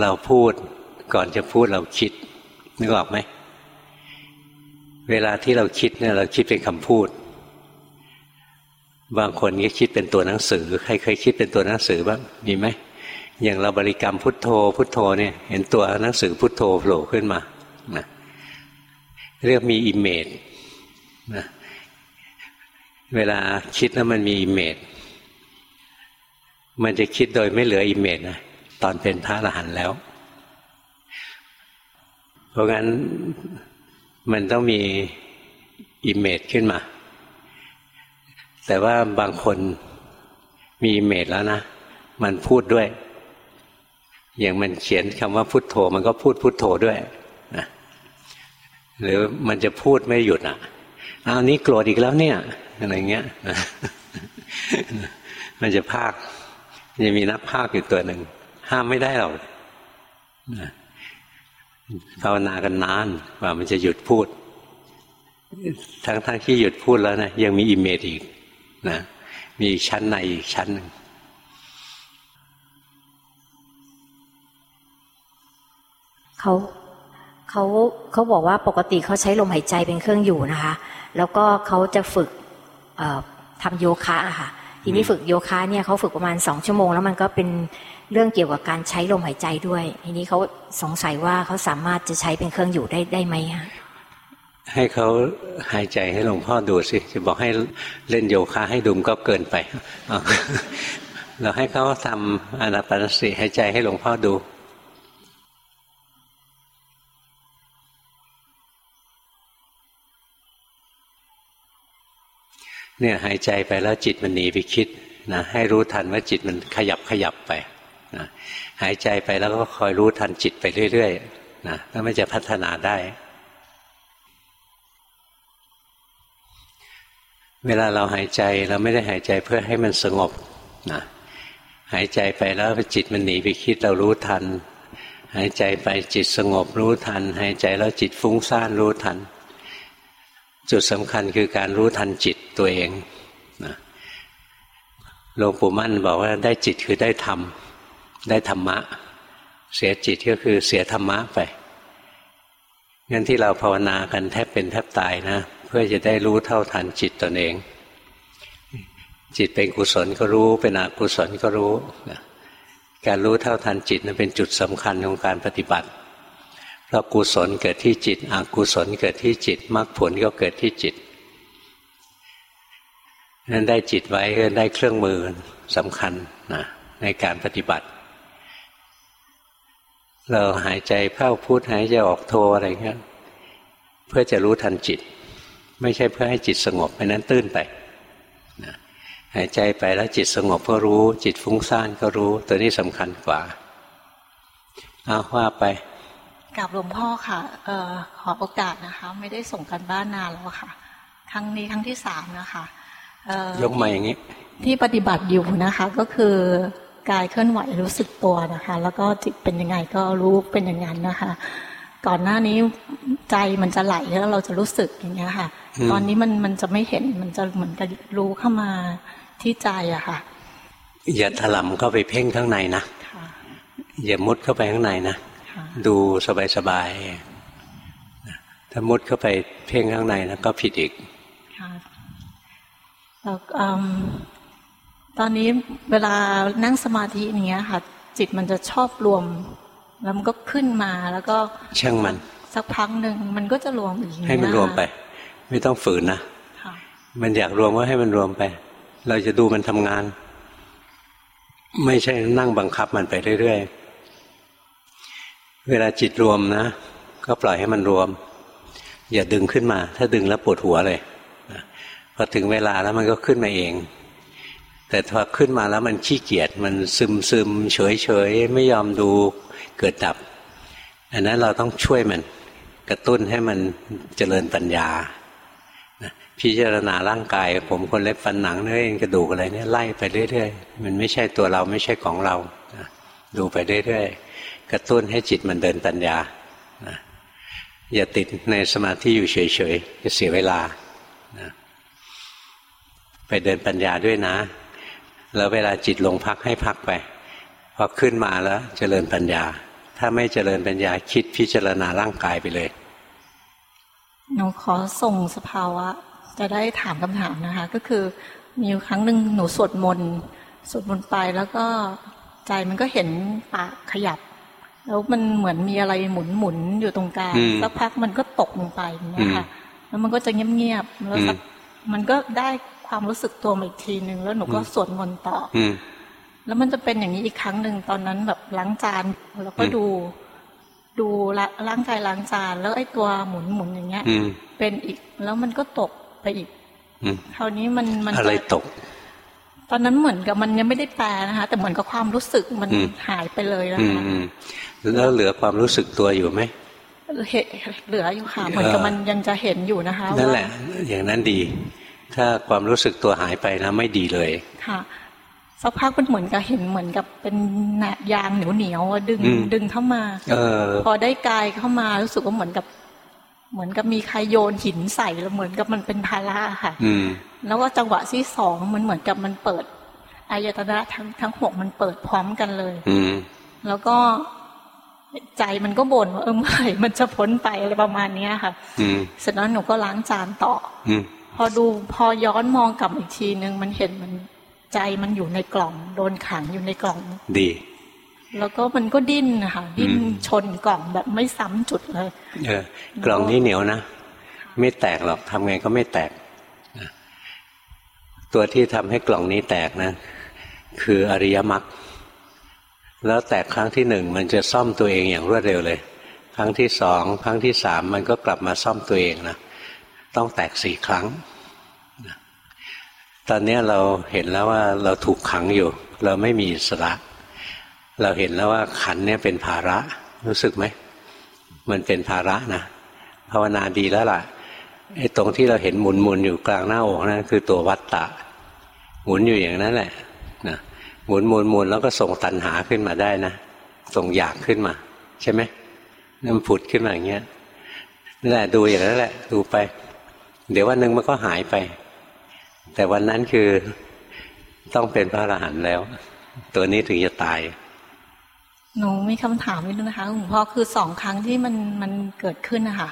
เราพูดก่อนจะพูดเราคิดนึกออกไหม เวลาที่เราคิดเนี่ยเราคิดเป็นคำพูด บางคนก็คิดเป็นตัวหนังสือ ใครเคยคิดเป็นตัวหนังสือบ้างมีไหมอย่างเราบริกรรมพุทโธ พุทโธเนี่ย เห็นตัวหนังสือพุทโธโผล่ขึ้นมานะเรียกมี image นะเวลาคิดแล้วมันมี imageมันจะคิดโดยไม่เหลือ image นะตอนเป็นพระอรหันต์แล้ว เพราะงั้นมันต้องมี image ขึ้นมา แต่ว่าบางคนมี image แล้วนะ มันพูดด้วย อย่างมันเขียนคำว่าพุทโธ มันก็พูดพุทโธด้วยนะหรือมันจะพูดไม่หยุดอะอ้าวนี้โกรธอีกแล้วเนี่ยอะไรเงี้ยมันจะภาคจะมีนักภาคอยู่ตัวหนึ่งห้ามไม่ได้หรอกภาวนากันนานว่ามันจะหยุดพูด ทั้งทั้งที่หยุดพูดแล้วนะยังมีอิมเมจอีก นะมีชั้นในอีกชั้นหนึ่งเขาเขาเขาบอกว่าปกติเขาใช้ลมหายใจเป็นเครื่องอยู่นะคะ แล้วก็เขาจะฝึกทำโยคะอะค่ะ ทีนี้ฝึกโยคะเนี่ยเขาฝึกประมาณสองชั่วโมง แล้วมันก็เป็นเรื่องเกี่ยวกับการใช้ลมหายใจด้วย ทีนี้เขาสงสัยว่าเขาสามารถจะใช้เป็นเครื่องอยู่ได้ได้ไหมคะ ให้เขาหายใจให้หลวงพ่อดูสิ จะบอกให้เล่นโยคะให้ดุมก็เกินไป เราให้เขาทำอนาปานสติหายใจให้หลวงพ่อดูเนี่ยหายใจไปแล้วจิตมันหนีไปคิดนะให้รู้ทันว่าจิตมันขยับขยับไปนะหายใจไปแล้วก็คอยรู้ทันจิตไปเรื่อยๆนะแล้วมันจะพัฒนาได้ เวลาเราหายใจเราไม่ได้หายใจเพื่อให้มันสงบนะหายใจไปแล้วจิตมันหนีไปคิดเรารู้ทัน หายใจไปจิตสงบรู้ทัน หายใจแล้วจิตฟุ้งซ่านรู้ทัน จุดสำคัญคือการรู้ทันจิตตัวเองนะหลวงปู่มั่นบอกว่าได้จิตคือได้ธรรมได้ธรรมะ เสียจิตก็คือเสียธรรมะไปงั้นที่เราภาวนากันแทบเป็นแทบตายนะ เพื่อจะได้รู้เท่าทันจิตตนเอง จิตเป็นกุศลก็รู้เป็นอกุศลก็รู้การรู้เท่าทันจิตนั้นเป็นจุดสำคัญของการปฏิบัติเพราะกุศลเกิดที่จิตอกุศลเกิดที่จิตมรรคผลก็เกิดที่จิตนั้นได้จิตไว้ก็ได้เครื่องมือสำคัญนะในการปฏิบัติ เราหายใจเข้าพุทหายใจออกโทอะไรเงี้ยเพื่อจะรู้ทันจิต ไม่ใช่เพื่อให้จิตสงบไปนั้นตื้นไปนะหายใจไปแล้วจิตสงบก็รู้ จิตฟุ้งซ่านก็รู้ ตัวนี้สำคัญกว่าเอาว่าไปกับหลวงพ่อค่ะเอ่อขอโอกาสนะคะ ไม่ได้ส่งกันบ้านนานแล้วค่ะ ครั้งนี้ครั้งที่สามนะคะยกมาอย่างนี้ ที่ปฏิบัติอยู่นะคะ ก็คือกายเคลื่อนไหวรู้สึกตัวนะคะ แล้วก็จิตเป็นยังไงก็รู้เป็นอย่างนั้นนะคะ ก่อนหน้านี้ใจมันจะไหลแล้วเราจะรู้สึกอย่างเงี้ยค่ะ ตอนนี้มันมันจะไม่เห็นมันจะเหมือนกับรู้เข้ามาที่ใจอะค่ะ อย่าถลำเข้าไปเพ่งข้างในนะอย่ามุดเข้าไปข้างในนะดูสบายๆถ้ามุดเข้าไปเพ่งข้างในนะก็ผิดอีกแล้วตอนนี้เวลานั่งสมาธิอย่างเงี้ยค่ะ จิตมันจะชอบรวม แล้วมันก็ขึ้นมาแล้วก็ช่างมัน สักพักหนึ่งมันก็จะรวมอีกให้มันรวมไป ไม่ต้องฝืนนะมันอยากรวมก็ให้มันรวมไป เราจะดูมันทำงาน ไม่ใช่นั่งบังคับมันไปเรื่อยๆ เวลาจิตรวมนะ ก็ปล่อยให้มันรวม อย่าดึงขึ้นมา ถ้าดึงแล้วปวดหัวเลยพอถึงเวลาแล้วมันก็ขึ้นมาเอง แต่พอขึ้นมาแล้วมันขี้เกียจมันซึมซึมเฉยเฉยไม่ยอมดูเกิดดับ อันนั้นเราต้องช่วยมันกระตุ้นให้มันเจริญปัญญา พิจารณาร่างกาย ผมคนเล็บฟันหนังเนื้อเอ็นกระดูกอะไรเนี่ยไล่ไปเรื่อยๆ มันไม่ใช่ตัวเราไม่ใช่ของเราดูไปเรื่อยๆ กระตุ้นให้จิตมันเดินปัญญาอย่าติดในสมาธิอยู่เฉยๆจะเสียเวลาไปเดินปัญญาด้วยนะ แล้วเวลาจิตลงพักให้พักไปพอขึ้นมาแล้วเจริญปัญญา ถ้าไม่เจริญปัญญาคิดพิจารณาร่างกายไปเลย หนูขอส่งสภาวะ จะได้ถามคำถามนะคะ ก็คือมีครั้งหนึ่งหนูสวดมนต์สวดมนต์ไปแล้วก็ใจมันก็เห็นปากขยับ แล้วมันเหมือนมีอะไรหมุนหมุนอยู่ตรงกลางสักพักมันก็ตกลงไปนะคะแล้วมันก็จะเงียบๆแล้วสักมันก็ได้ความรู้สึกตัวมาอีกทีหนึ่งแล้วหนูก็สวดมนต์ต่ออืมแล้วมันจะเป็นอย่างนี้อีกครั้งหนึ่งตอนนั้นแบบล้างจานแล้วก็อืมดู ดูละร่างกายล้างจานแล้วไอ้ตัวหมุนหมุนอย่างเงี้ยอืมเป็นอีกแล้วมันก็ตก ไปอีกอืมคราวนี้มันมันอะไรจตก ตอนนั้นเหมือนกับมันยังไม่ได้แปลนะคะ แต่เหมือนกับความรู้สึกมันอืมหายไปเลยนะอืมคะอืมแล้วเหลือความรู้สึกตัวอยู่ไหมเห็นเหลืออยู่ค่ะเหมือนกับมันยังจะเห็นอยู่นะคะนั่นแหละว่าอย่างนั้นดี ถ้าความรู้สึกตัวหายไปแล้วไม่ดีเลยค่ะสักพักมันเหมือนกับเห็นเหมือนกับเป็นแหนบยางเหนียวเหนียวๆอะดึงอืมดึงเข้ามาเออพอได้กายเข้ามารู้สึกว่าเหมือนกับ เหมือนกับมีใครโยนหินใส่แล้วเหมือนกับมันเป็นภาระค่ะ อืมแล้วก็จังหวะที่สองมันเหมือนกับมันเปิดอายตนะทั้งทั้งหกมันเปิดพร้อมกันเลย อืมแล้วก็ใจมันก็บ่นว่าเออเมื่อไหร่มันจะพ้นไปอะไรประมาณเนี้ยค่ะ อืมเสร็จแล้วหนูก็ล้างจานต่อ อืมพอดูพอย้อนมองกลับอีกทีนึงมันเห็นมันใจมันอยู่ในกล่อง โดนขังอยู่ในกล่อง ดี แล้วก็มันก็ดิ้นนะคะดิ้นอืมชนกล่องแบบไม่ซ้ำจุดเลยเออกล่องนี้เหนียวนะไม่แตกหรอกทำไงก็ไม่แตกนะตัวที่ทำให้กล่องนี้แตกนะ คืออริยมรรคแล้วแตกครั้งที่หนึ่งมันจะซ่อมตัวเองอย่างรวดเร็วเลย ครั้งที่สองครั้งที่สามมันก็กลับมาซ่อมตัวเองนะต้องแตกสี่ครั้งนะตอนนี้เราเห็นแล้วว่าเราถูกขังอยู่ เราไม่มีอิสระ เราเห็นแล้วว่าขันเนี่ยเป็นภาระ รู้สึกไหม มันเป็นภาระนะภาวนาดีแล้วล่ะไอ้ตรงที่เราเห็นหมุนหมุนอยู่กลางหน้าอกนั่นคือตัววัตตะ หมุนอยู่อย่างนั้นแหละนะหมุนหมุนหมุนแล้วก็ส่งตัณหาขึ้นมาได้นะส่งอยากขึ้นมา ใช่ไหมนั่นมันผุดขึ้นมาอย่างเงี้ยนั่นแหละดูอย่างนั้นแหละ ดูไป เดี๋ยววันหนึ่งมันก็หายไป แต่วันนั้นคือต้องเป็นพระอรหันต์แล้ว ตัวนี้ถึงจะตาย หนูมีคำถามนิดนึงนะคะหลวงพ่อคือสองครั้งที่มันมันเกิดขึ้นนะคะ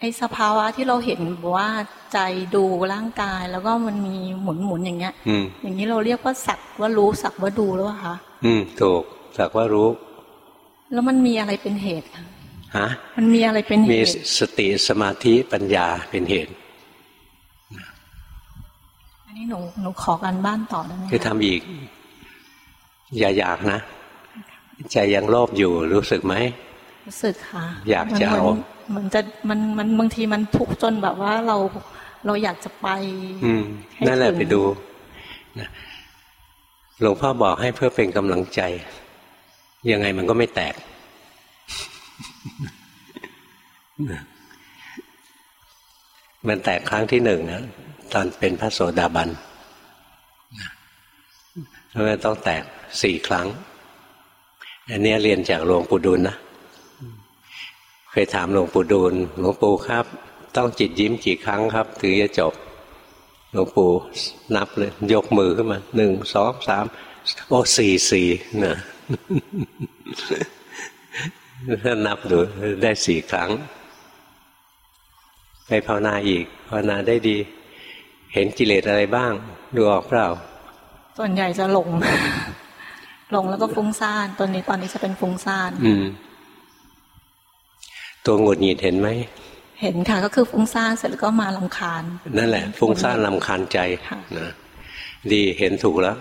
ไอสภาวะที่เราเห็นว่าใจดูร่างกายแล้วก็มันมีหมุนหมุนๆอย่างเงี้ยอืมอย่างนี้เราเรียกว่าสักว่ารู้สักว่าดูแล้วอะคะอืมถูกสักว่ารู้ แล้วมันมีอะไรเป็นเหตุคะฮะมันมีอะไรเป็นเหมีตุสติสมาธิปัญญาเป็นเหตุอันนี้หนูหนูขอการบ้านต่อได้ไหมคะคือทำอีก อย่าอยากนะ ใจยังโลภอยู่รู้สึกไหมรู้สึกค่ะ อยากจะเอาเหมือนจะมันมันบางทีมันทุกข์จนแบบว่าเราเราอยากจะไป อืมให้นั่นแหละถึงไปดูนะหลวงพ่อบอกให้เพื่อเป็นกำลังใจ ยังไงมันก็ไม่แตก มันแตกครั้งที่หนึ่งนะตอนเป็นพระโสดาบันนะแล้วมันต้องแตกสี่ครั้ง อันเนี้ยเรียนจากหลวงปู่ดูลนะเคยถามหลวงปู่ดูลหลวงปู่ครับ ต้องจิตยิ้มกี่ครั้งครับ ถึงจะจบหลวงปู่นับเลยยกมือขึ้นมาหนึ่งสองสามโอ้สี่สี่นะถ้านับดูได้สี่ครั้งไปภาวนาอีกภาวนาได้ดี เห็นกิเลสอะไรบ้าง ดูออกเปล่า ส่วนใหญ่จะหลง หลงแล้วก็ฟุ้งซ่านตอนนี้ตอนนี้จะเป็นฟุ้งซ่านอืม ตัวหงุดหงิดเห็นไหมเห็นค่ะก็คือฟุ้งซ่านเสร็จแล้วก็มาลำคาญ นั่นแหละ ฟุ้งซ่านลำคาญใจค่ะนะดีเห็นถูกแล้ว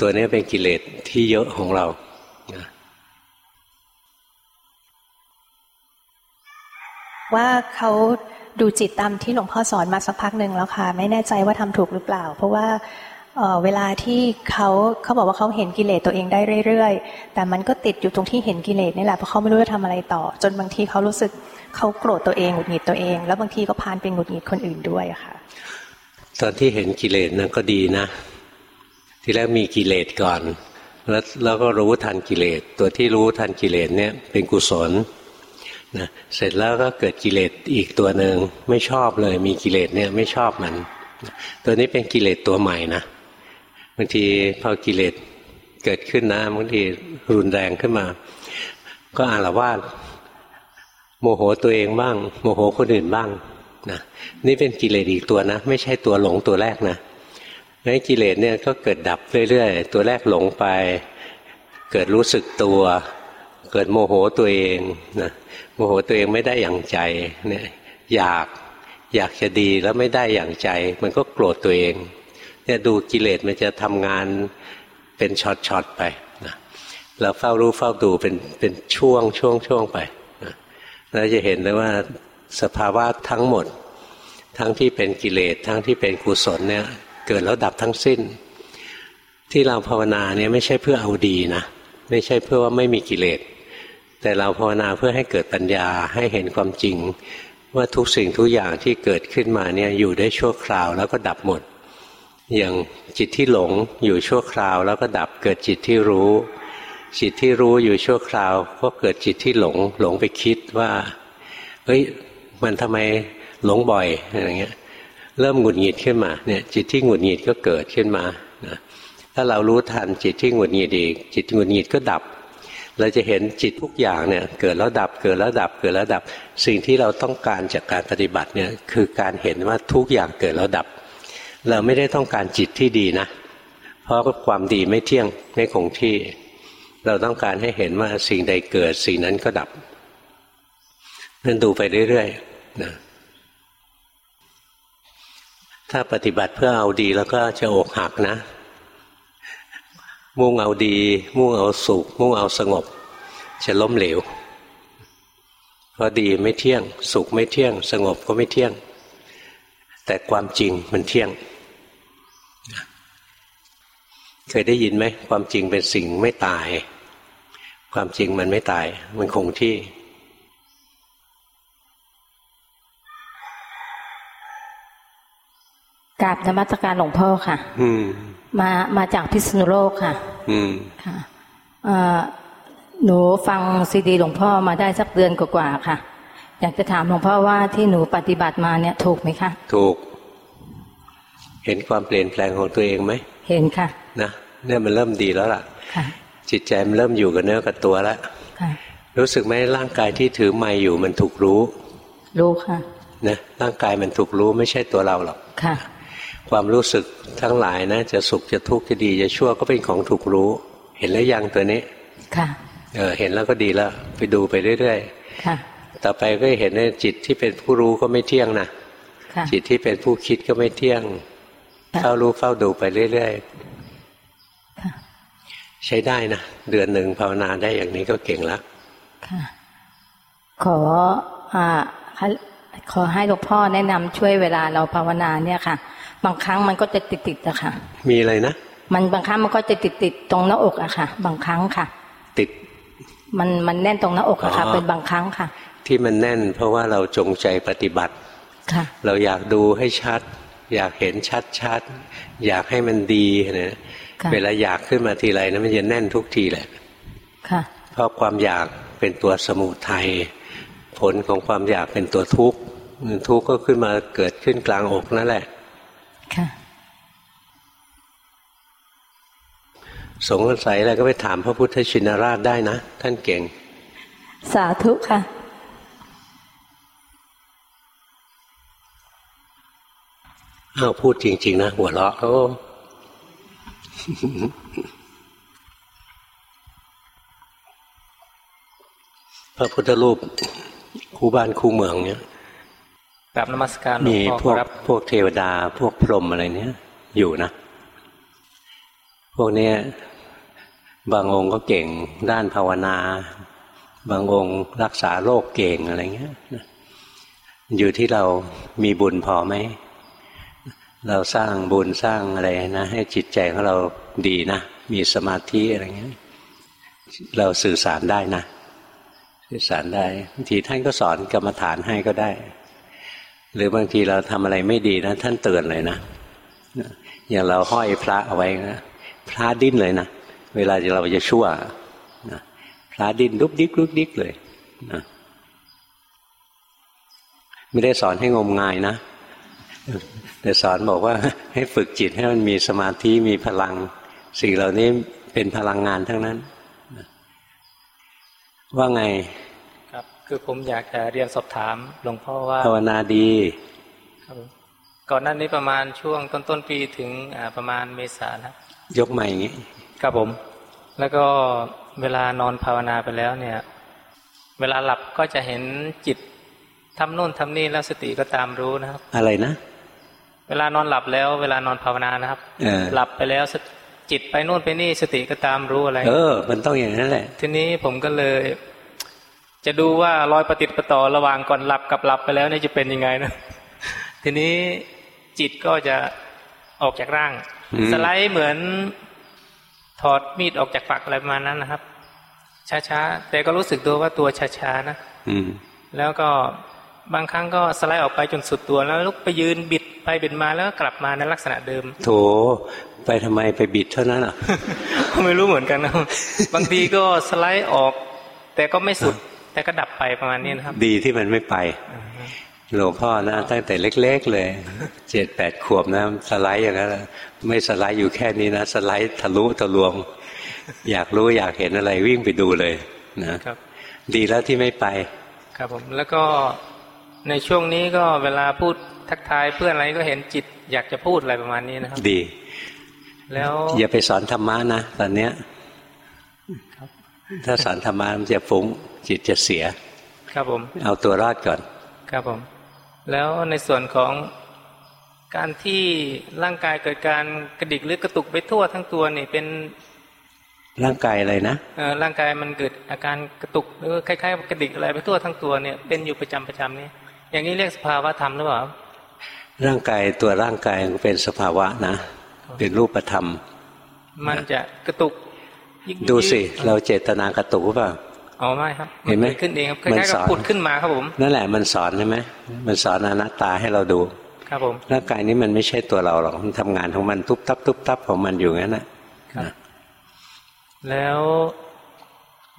ตัวนี้เป็นกิเลสที่เยอะของเรานะว่าเขาดูจิตตามที่หลวงพ่อสอนมาสักพักหนึ่งแล้วค่ะ ไม่แน่ใจว่าทำถูกหรือเปล่า เพราะว่า เวลาที่เขาเขาบอกว่าเขาเห็นกิเลสตัวเองได้เรื่อยๆ แต่มันก็ติดอยู่ตรงที่เห็นกิเลสนี่แหละเพราะเขาไม่รู้จะทำอะไรต่อ จนบางทีเขารู้สึกเขาโกรธตัวเองหงุดหงิดตัวเอง แล้วบางทีก็พานเป็นหงุดหงิดคนอื่นด้วยค่ะ ตอนที่เห็นกิเลสนั้นก็ดีนะ ที่แรกมีกิเลสก่อน แล้วแล้วก็รู้ทันกิเลสตัวที่รู้ทันกิเลสเนี่ยเป็นกุศลนะเสร็จแล้วก็เกิดกิเลสอีกตัวหนึ่งไม่ชอบเลย มีกิเลสเนี่ยไม่ชอบมัน ตัวนี้เป็นกิเลสตัวใหม่นะ บางทีพอกิเลสเกิดขึ้นนะบางทีรุนแรงขึ้นมา ก็อาละวาดโมโหตัวเองบ้าง โมโหคนอื่นบ้างนะนี่เป็นกิเลสอีกตัวนะ ไม่ใช่ตัวหลงตัวแรกนะงั้นกิเลสเนี่ยก็เกิดดับเรื่อยๆ ตัวแรกหลงไป เกิดรู้สึกตัว เกิดโมโหตัวเองนะโมโหตัวเองไม่ได้อย่างใจเนี่ยอยากอยากจะดีแล้วไม่ได้อย่างใจ มันก็โกรธตัวเอง เนี่ยดูกิเลสมันจะทำงานเป็นช็อตๆไปนะเราเฝ้ารู้เฝ้าดูเป็นเป็นช่วงช่วงช่วงไปนะแล้วจะเห็นเลยว่าสภาวะทั้งหมด ทั้งที่เป็นกิเลสทั้งที่เป็นกุศลเนี่ยเกิดแล้วดับทั้งสิ้น ที่เราภาวนาเนี่ยไม่ใช่เพื่อเอาดีนะไม่ใช่เพื่อว่าไม่มีกิเลสแต่เราภาวนาเพื่อให้เกิดปัญญาให้เห็นความจริง ว่าทุกสิ่งทุกอย่างที่เกิดขึ้นมาเนี่ยอยู่ได้ชั่วคราวแล้วก็ดับหมด อย่างจิตที่หลงอยู่ชั่วคราว แล้วก็ดับเกิดจิตที่รู้ จิตที่รู้อยู่ชั่วคราว ก็เกิดจิตที่หลง หลงไปคิดว่าเฮ้ยมันทำไมหลงบ่อยอะไรเงี้ย เริ่มหงุดหงิดขึ้นมาเนี่ย จิตที่หงุดหงิดก็เกิดขึ้นมานะถ้าเรารู้ทันจิตที่หงุดหงิดอีก จิตหงุดหงิดก็ดับ เราจะเห็นจิตทุกอย่างเนี่ย เกิดแล้วดับเกิดแล้วดับเกิดแล้วดับ สิ่งที่เราต้องการจากการปฏิบัติเนี่ยคือการเห็นว่าทุกอย่างเกิดแล้วดับ เราไม่ได้ต้องการจิตที่ดีนะ เพราะความดีไม่เที่ยงไม่คงที่ เราต้องการให้เห็นว่าสิ่งใดเกิดสิ่งนั้นก็ดับนั่นดูไปเรื่อยๆนะถ้าปฏิบัติเพื่อเอาดีแล้วก็จะอกหักนะ มุ่งเอาดี มุ่งเอาสุข มุ่งเอาสงบ จะล้มเหลวเพราะดีไม่เที่ยง สุขไม่เที่ยง สงบก็ไม่เที่ยง แต่ความจริงมันเที่ยง เคยได้ยินไหมความจริงเป็นสิ่งไม่ตาย ความจริงมันไม่ตาย มันคงที่ กราบนมัสการหลวงพ่อค่ะ อืม มามาจากพิษณุโลกค่ะ อืมค่ะเอ่อหนูฟังซีดีหลวงพ่อมาได้สักเดือนกว่าๆค่ะ อยากจะถามหลวงพ่อว่าที่หนูปฏิบัติมาเนี่ยถูกไหมคะ ถูก เห็นความเปลี่ยนแปลงของตัวเองไหม เห็นค่ะนะเนี่ยมันเริ่มดีแล้วล่ะค่ะจิตใจมันเริ่มอยู่กับเนื้อกับตัวแล้วค่ะรู้สึกไหมร่างกายที่ถือไม้อยู่มันถูกรู้ รู้ค่ะนะร่างกายมันถูกรู้ไม่ใช่ตัวเราหรอกค่ะ ความรู้สึกทั้งหลายนะจะสุขจะทุกข์จะดีจะชั่วก็เป็นของถูกรู้ เห็นแล้วยังตัวนี้ค่ะเออเห็นแล้วก็ดีแล้วไปดูไปเรื่อยค่ะๆต่อไปก็เห็นว่าจิตที่เป็นผู้รู้ก็ไม่เที่ยงนะค่ะจิตที่เป็นผู้คิดก็ไม่เที่ยงค่ะ เฝ้ารู้เฝ้าดูไปเรื่อยค่ะๆใช้ได้นะเดือนหนึ่งภาวนาได้อย่างนี้ก็เก่งแล้วค่ะขออ่าให้ขอให้หลวงพ่อแนะนำช่วยเวลาเราภาวนาเนี่ยค่ะ บางครั้งมันก็จะติดติดๆอะค่ะ มีอะไรนะมันบางครั้งมันก็จะติดติดๆตรงหน้าอกอะค่ะ บางครั้งค่ะ ติด มันมันแน่นตรงหน้าอกอะค่ะอ๋อเป็นบางครั้งค่ะ ที่มันแน่นเพราะว่าเราจงใจปฏิบัติค่ะ เราอยากดูให้ชัด อยากเห็นชัดๆ อยากให้มันดีนะค่ะเวลาอยากขึ้นมาทีไรนะมันจะแน่นทุกทีแหละค่ะเพราะความอยากเป็นตัวสมุทัยผลของความอยากเป็นตัวทุกข์ทุกข์ก็ขึ้นมาเกิดขึ้นกลางอกนั่นแหละ ค่ะสงสัยอะไรก็ไปถามพระพุทธชินราชได้นะ ท่านเก่ง สาธุค่ะ อ้าวพูดจริง ๆ นะ หัวเราะโอ้พระพุทธรูปคู่บ้านคู่เมืองเนี่ยกราบนมัสการหลวมีงพ่อพวกครับพวกเทวดาพวกพรหมอะไรเนี้ยอยู่นะ พวกเนี้ยบางองค์ก็เก่งด้านภาวนา บางองค์รักษาโรคเก่งอะไรเงี้ยอยู่ที่เรามีบุญพอไหม เราสร้างบุญสร้างอะไรนะ ให้จิตใจของเราดีนะ มีสมาธิอะไรเงี้ย เราสื่อสารได้นะ สื่อสารได้บางทีท่านก็สอนกรรมฐานให้ก็ได้ หรือบางทีเราทำอะไรไม่ดีนะ ท่านเตือนเลยนะอย่างเราห้อยพระเอาไว้นะพระดิ้นเลยนะเวลาเราจะชั่วนะพระดิ้นลุกดิกลุกดิกเลยนะไม่ได้สอนให้งมงายนะ แต่สอนบอกว่าให้ฝึกจิตให้มันมีสมาธิมีพลัง สิ่งเหล่านี้เป็นพลังงานทั้งนั้น ว่าไงครับ คือผมอยากจะเรียนสอบถามหลวงพ่อว่าภาวนาดีครับผมก่อนหน้านี้ประมาณช่วงต้นต้นๆปีถึงอ่าประมาณเมษานะยกใหม่อย่างนี้ครับผม แล้วก็เวลานอนภาวนาไปแล้วเนี่ย เวลาหลับก็จะเห็นจิตทำโน่นทำนี่แล้วสติก็ตามรู้นะครับ อะไรนะ เวลานอนหลับแล้ว เวลานอนภาวนานะครับเออหลับไปแล้วสติจิตไปโน่นไปนี่สติก็ตามรู้อะไร เออ มันต้องอย่างนั้นแหละ ทีนี้ผมก็เลย จะดูว่ารอยประติดประต่อระหว่างก่อนหลับกับหลับไปแล้วนี่จะเป็นยังไงนะทีนี้จิตก็จะออกจากร่างอืมสไลด์เหมือนถอดมีดออกจากฝักอะไรประมาณนั้นนะครับ ช้าๆ แต่ก็รู้สึกตัวว่าตัวช้าๆนะอืมแล้วก็บางครั้งก็สไลด์ออกไปจนสุดตัวแล้วลุกไปยืนบิด ไปบิดมาแล้วก็กลับมาในลักษณะเดิม โถไปทำไมไปบิดเท่านั้นอะไม่รู้เหมือนกันนะบางทีก็สไลด์ออก แต่ก็ไม่สุด แต่ก็ดับไปประมาณนี้นะครับ ดีที่มันไม่ไปหลวงพ่อนะตั้งแต่เล็ก ๆ เลยเจ็ดแปดขวบนะสไลด์อย่างนั้นอะไม่สไลด์อยู่แค่นี้นะสไลด์ทะลุทะลวง อยากรู้อยากเห็นอะไรวิ่งไปดูเลยนะครับ ดีแล้วที่ไม่ไป ครับผมแล้วก็ ในช่วงนี้ก็เวลาพูดทักทายเพื่อนอะไรก็เห็นจิต อยากจะพูดอะไรประมาณนี้นะครับดี แล้วอย่าไปสอนธรรมะนะตอนเนี้ยถ้าสอนธรรมะมันจะฟุ้งจิตจะเสีย ครับผม เอาตัวรอดก่อน ครับผม แล้วในส่วนของการที่ร่างกายเกิดการกระดิกหรือกระตุกไปทั่วทั้งตัวนี่เป็นร่างกายอะไรนะเอ่อร่างกายมันเกิดอาการกระตุกหรือคล้ายๆกับกระดิกอะไรไปทั่วทั้งตัวเนี่ยเป็นอยู่ประจำประจำนี่ อย่างนี้เรียกสภาวะธรรมหรือเปล่าร่างกายตัวร่างกายเป็นสภาวะนะ เป็นรูปธรรม มันจะกระตุกยิกดูสิยิกเราเจตนากระตุกหรือเปล่าอ๋อไม่ครับเห็นไหมกิดขึ้นเองครับคมันล้ายๆสกับอนผุดขึ้นมาครับผมนั่นแหละมันสอนใช่ไหมมันสอนอนัตตาให้เราดูครับผมร่างกายนี้มันไม่ใช่ตัวเราหรอกมันทำงานของมันทุบทับทุบทับของมันอยู่งั้นนะแล้ว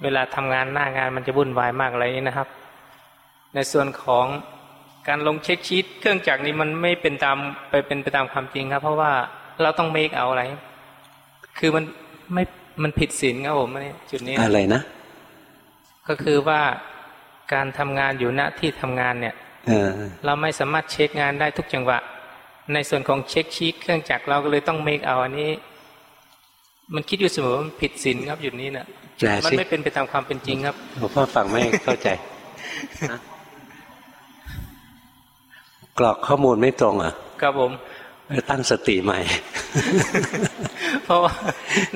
เวลาทำงานหน้างานมันจะวุ่นวายมากอะไรนี้นะครับ ในส่วนของ การลงเช็คชีตเครื่องจักรนี้มันไม่เป็นตามไปเป็นไปตามความจริงครับ เพราะว่าเราต้องเมคเอาอะไร คือมันไม่มันผิดศีลครับผมอันนี้จุดนี้นะอะไรนะ ก็คือว่าการทำงานอยู่ณที่ทำงานเนี่ยเออเราไม่สามารถเช็คงานได้ทุกจังหวะ ในส่วนของเช็คชีตเครื่องจักรเราก็เลยต้องเมคเอาอันนี้ มันคิดอยู่เสมอว่ามันผิดศีลครับจุดนี้นะแปลมันสิไม่เป็นไปตามความเป็นจริงครับหลวงพ่อฟังไม่เข้าใจฮะ กรอกข้อมูลไม่ตรงเหรอะครับผมตั้งสติใหม่ เพราะว่า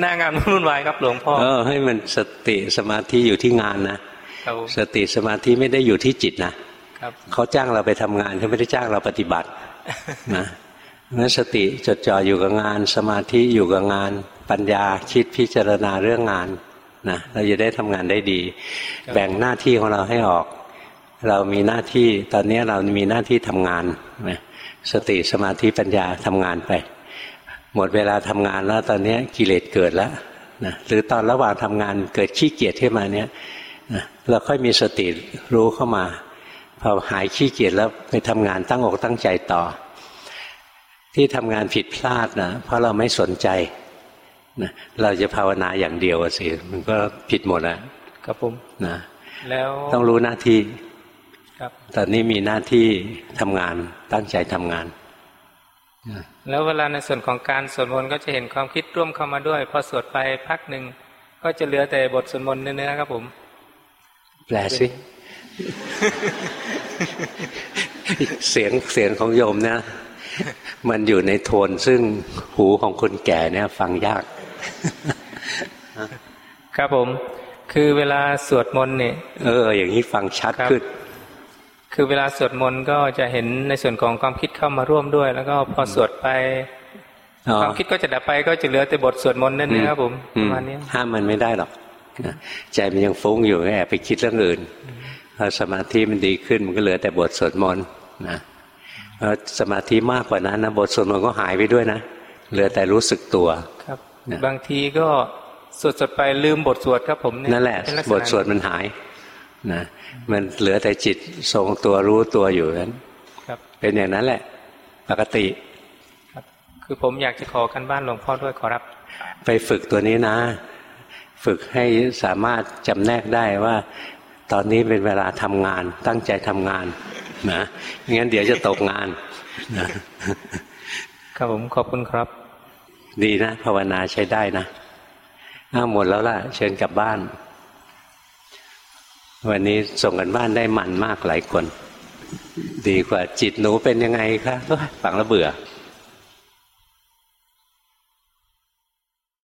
หน้างานมันวุ่นวายครับหลวงพ่อเออให้มันสติสมาธิอยู่ที่งานนะครับผมสติสมาธิไม่ได้อยู่ที่จิตนะครับเขาจ้างเราไปทำงานเขาไม่ได้จ้างเราปฏิบัตินะงั้นสติจดจ่ออยู่กับงาน สมาธิอยู่กับงาน ปัญญาคิดพิจารณาเรื่องงานนะเราจะได้ทำงานได้ดี แบ่งหน้าที่ของเราให้ออก เรามีหน้าที่ตอนนี้เรามีหน้าที่ทำงานนะสติสมาธิปัญญาทำงานไป หมดเวลาทำงานแล้วตอนนี้กิเลสเกิดแล้วนะหรือตอนระหว่างทำงานเกิดขี้เกียจขึ้นมาเนี้ยนะเราค่อยมีสติรู้เข้ามาพอหายขี้เกียจแล้วไปทำงานตั้งอกตั้งใจต่อ ที่ทำงานผิดพลาดนะเพราะเราไม่สนใจนะเราจะภาวนาอย่างเดียวอะสิมันก็ผิดหมดนะครับผมนะแล้วต้องรู้หน้าที่ครับ ตอนนี้มีหน้าที่ทำงานตั้งใจทำงานแล้วเวลาในส่วนของการสวดมนต์ก็จะเห็นความคิดร่วมเข้ามาด้วย พอสวดไปพักหนึ่งก็จะเหลือแต่บทสวดมนต์เนื้อๆครับผม แปลสิ เสียงเสียงของโยมเนี่ยมันอยู่ในโทนซึ่งหูของคนแก่เนี่ย ฟังยาก ครับผม คือเวลาสวดมนต์เนี่ยเออ อย่างนี้ฟังชัดครับขึ้น คือเวลาสวดมนต์ก็จะเห็นในส่วนของความคิดเข้ามาร่วมด้วย แล้วก็พอสวดไปอ๋อความคิดก็จะดับไปก็จะเหลือแต่บทสวดมนต์นั่นเองครับผมอืปมระมาณนี้ห้ามมันไม่ได้หรอกนะใจมันยังฟุ้งอยู่แอบไปคิดเรื่องอื่นพอสมาธิมันดีขึ้นมันก็เหลือแต่บทสวดมนต์นะพอสมาธิมากกว่านั้นนะบทสวดมนต์ก็หายไปด้วยนะเหลือแต่รู้สึกตัวครับนะบางทีก็สวดสวดไปลืมบทสวดครับผมเยนั่นแหละเป็กษณบทสวดมันหาย นะมันเหลือแต่จิตทรงตัวรู้ตัวอยู่นั้นครับเป็นอย่างนั้นแหละ ปกติครับคือผมอยากจะขอกันบ้านหลวงพ่อด้วยขอรับ ไปฝึกตัวนี้นะ ฝึกให้สามารถจำแนกได้ว่า ตอนนี้เป็นเวลาทำงาน ตั้งใจทำงานนะไม่งั้นเดี๋ยวจะตกงานนะครับผมขอบคุณครับ ดีนะ ภาวนาใช้ได้นะอ้าวหมดแล้วล่ะ เชิญกลับบ้าน วันนี้ส่งกันบ้านได้มันมากหลายคน ดีกว่าจิตหนูเป็นยังไงคะฟังแล้วเบื่อ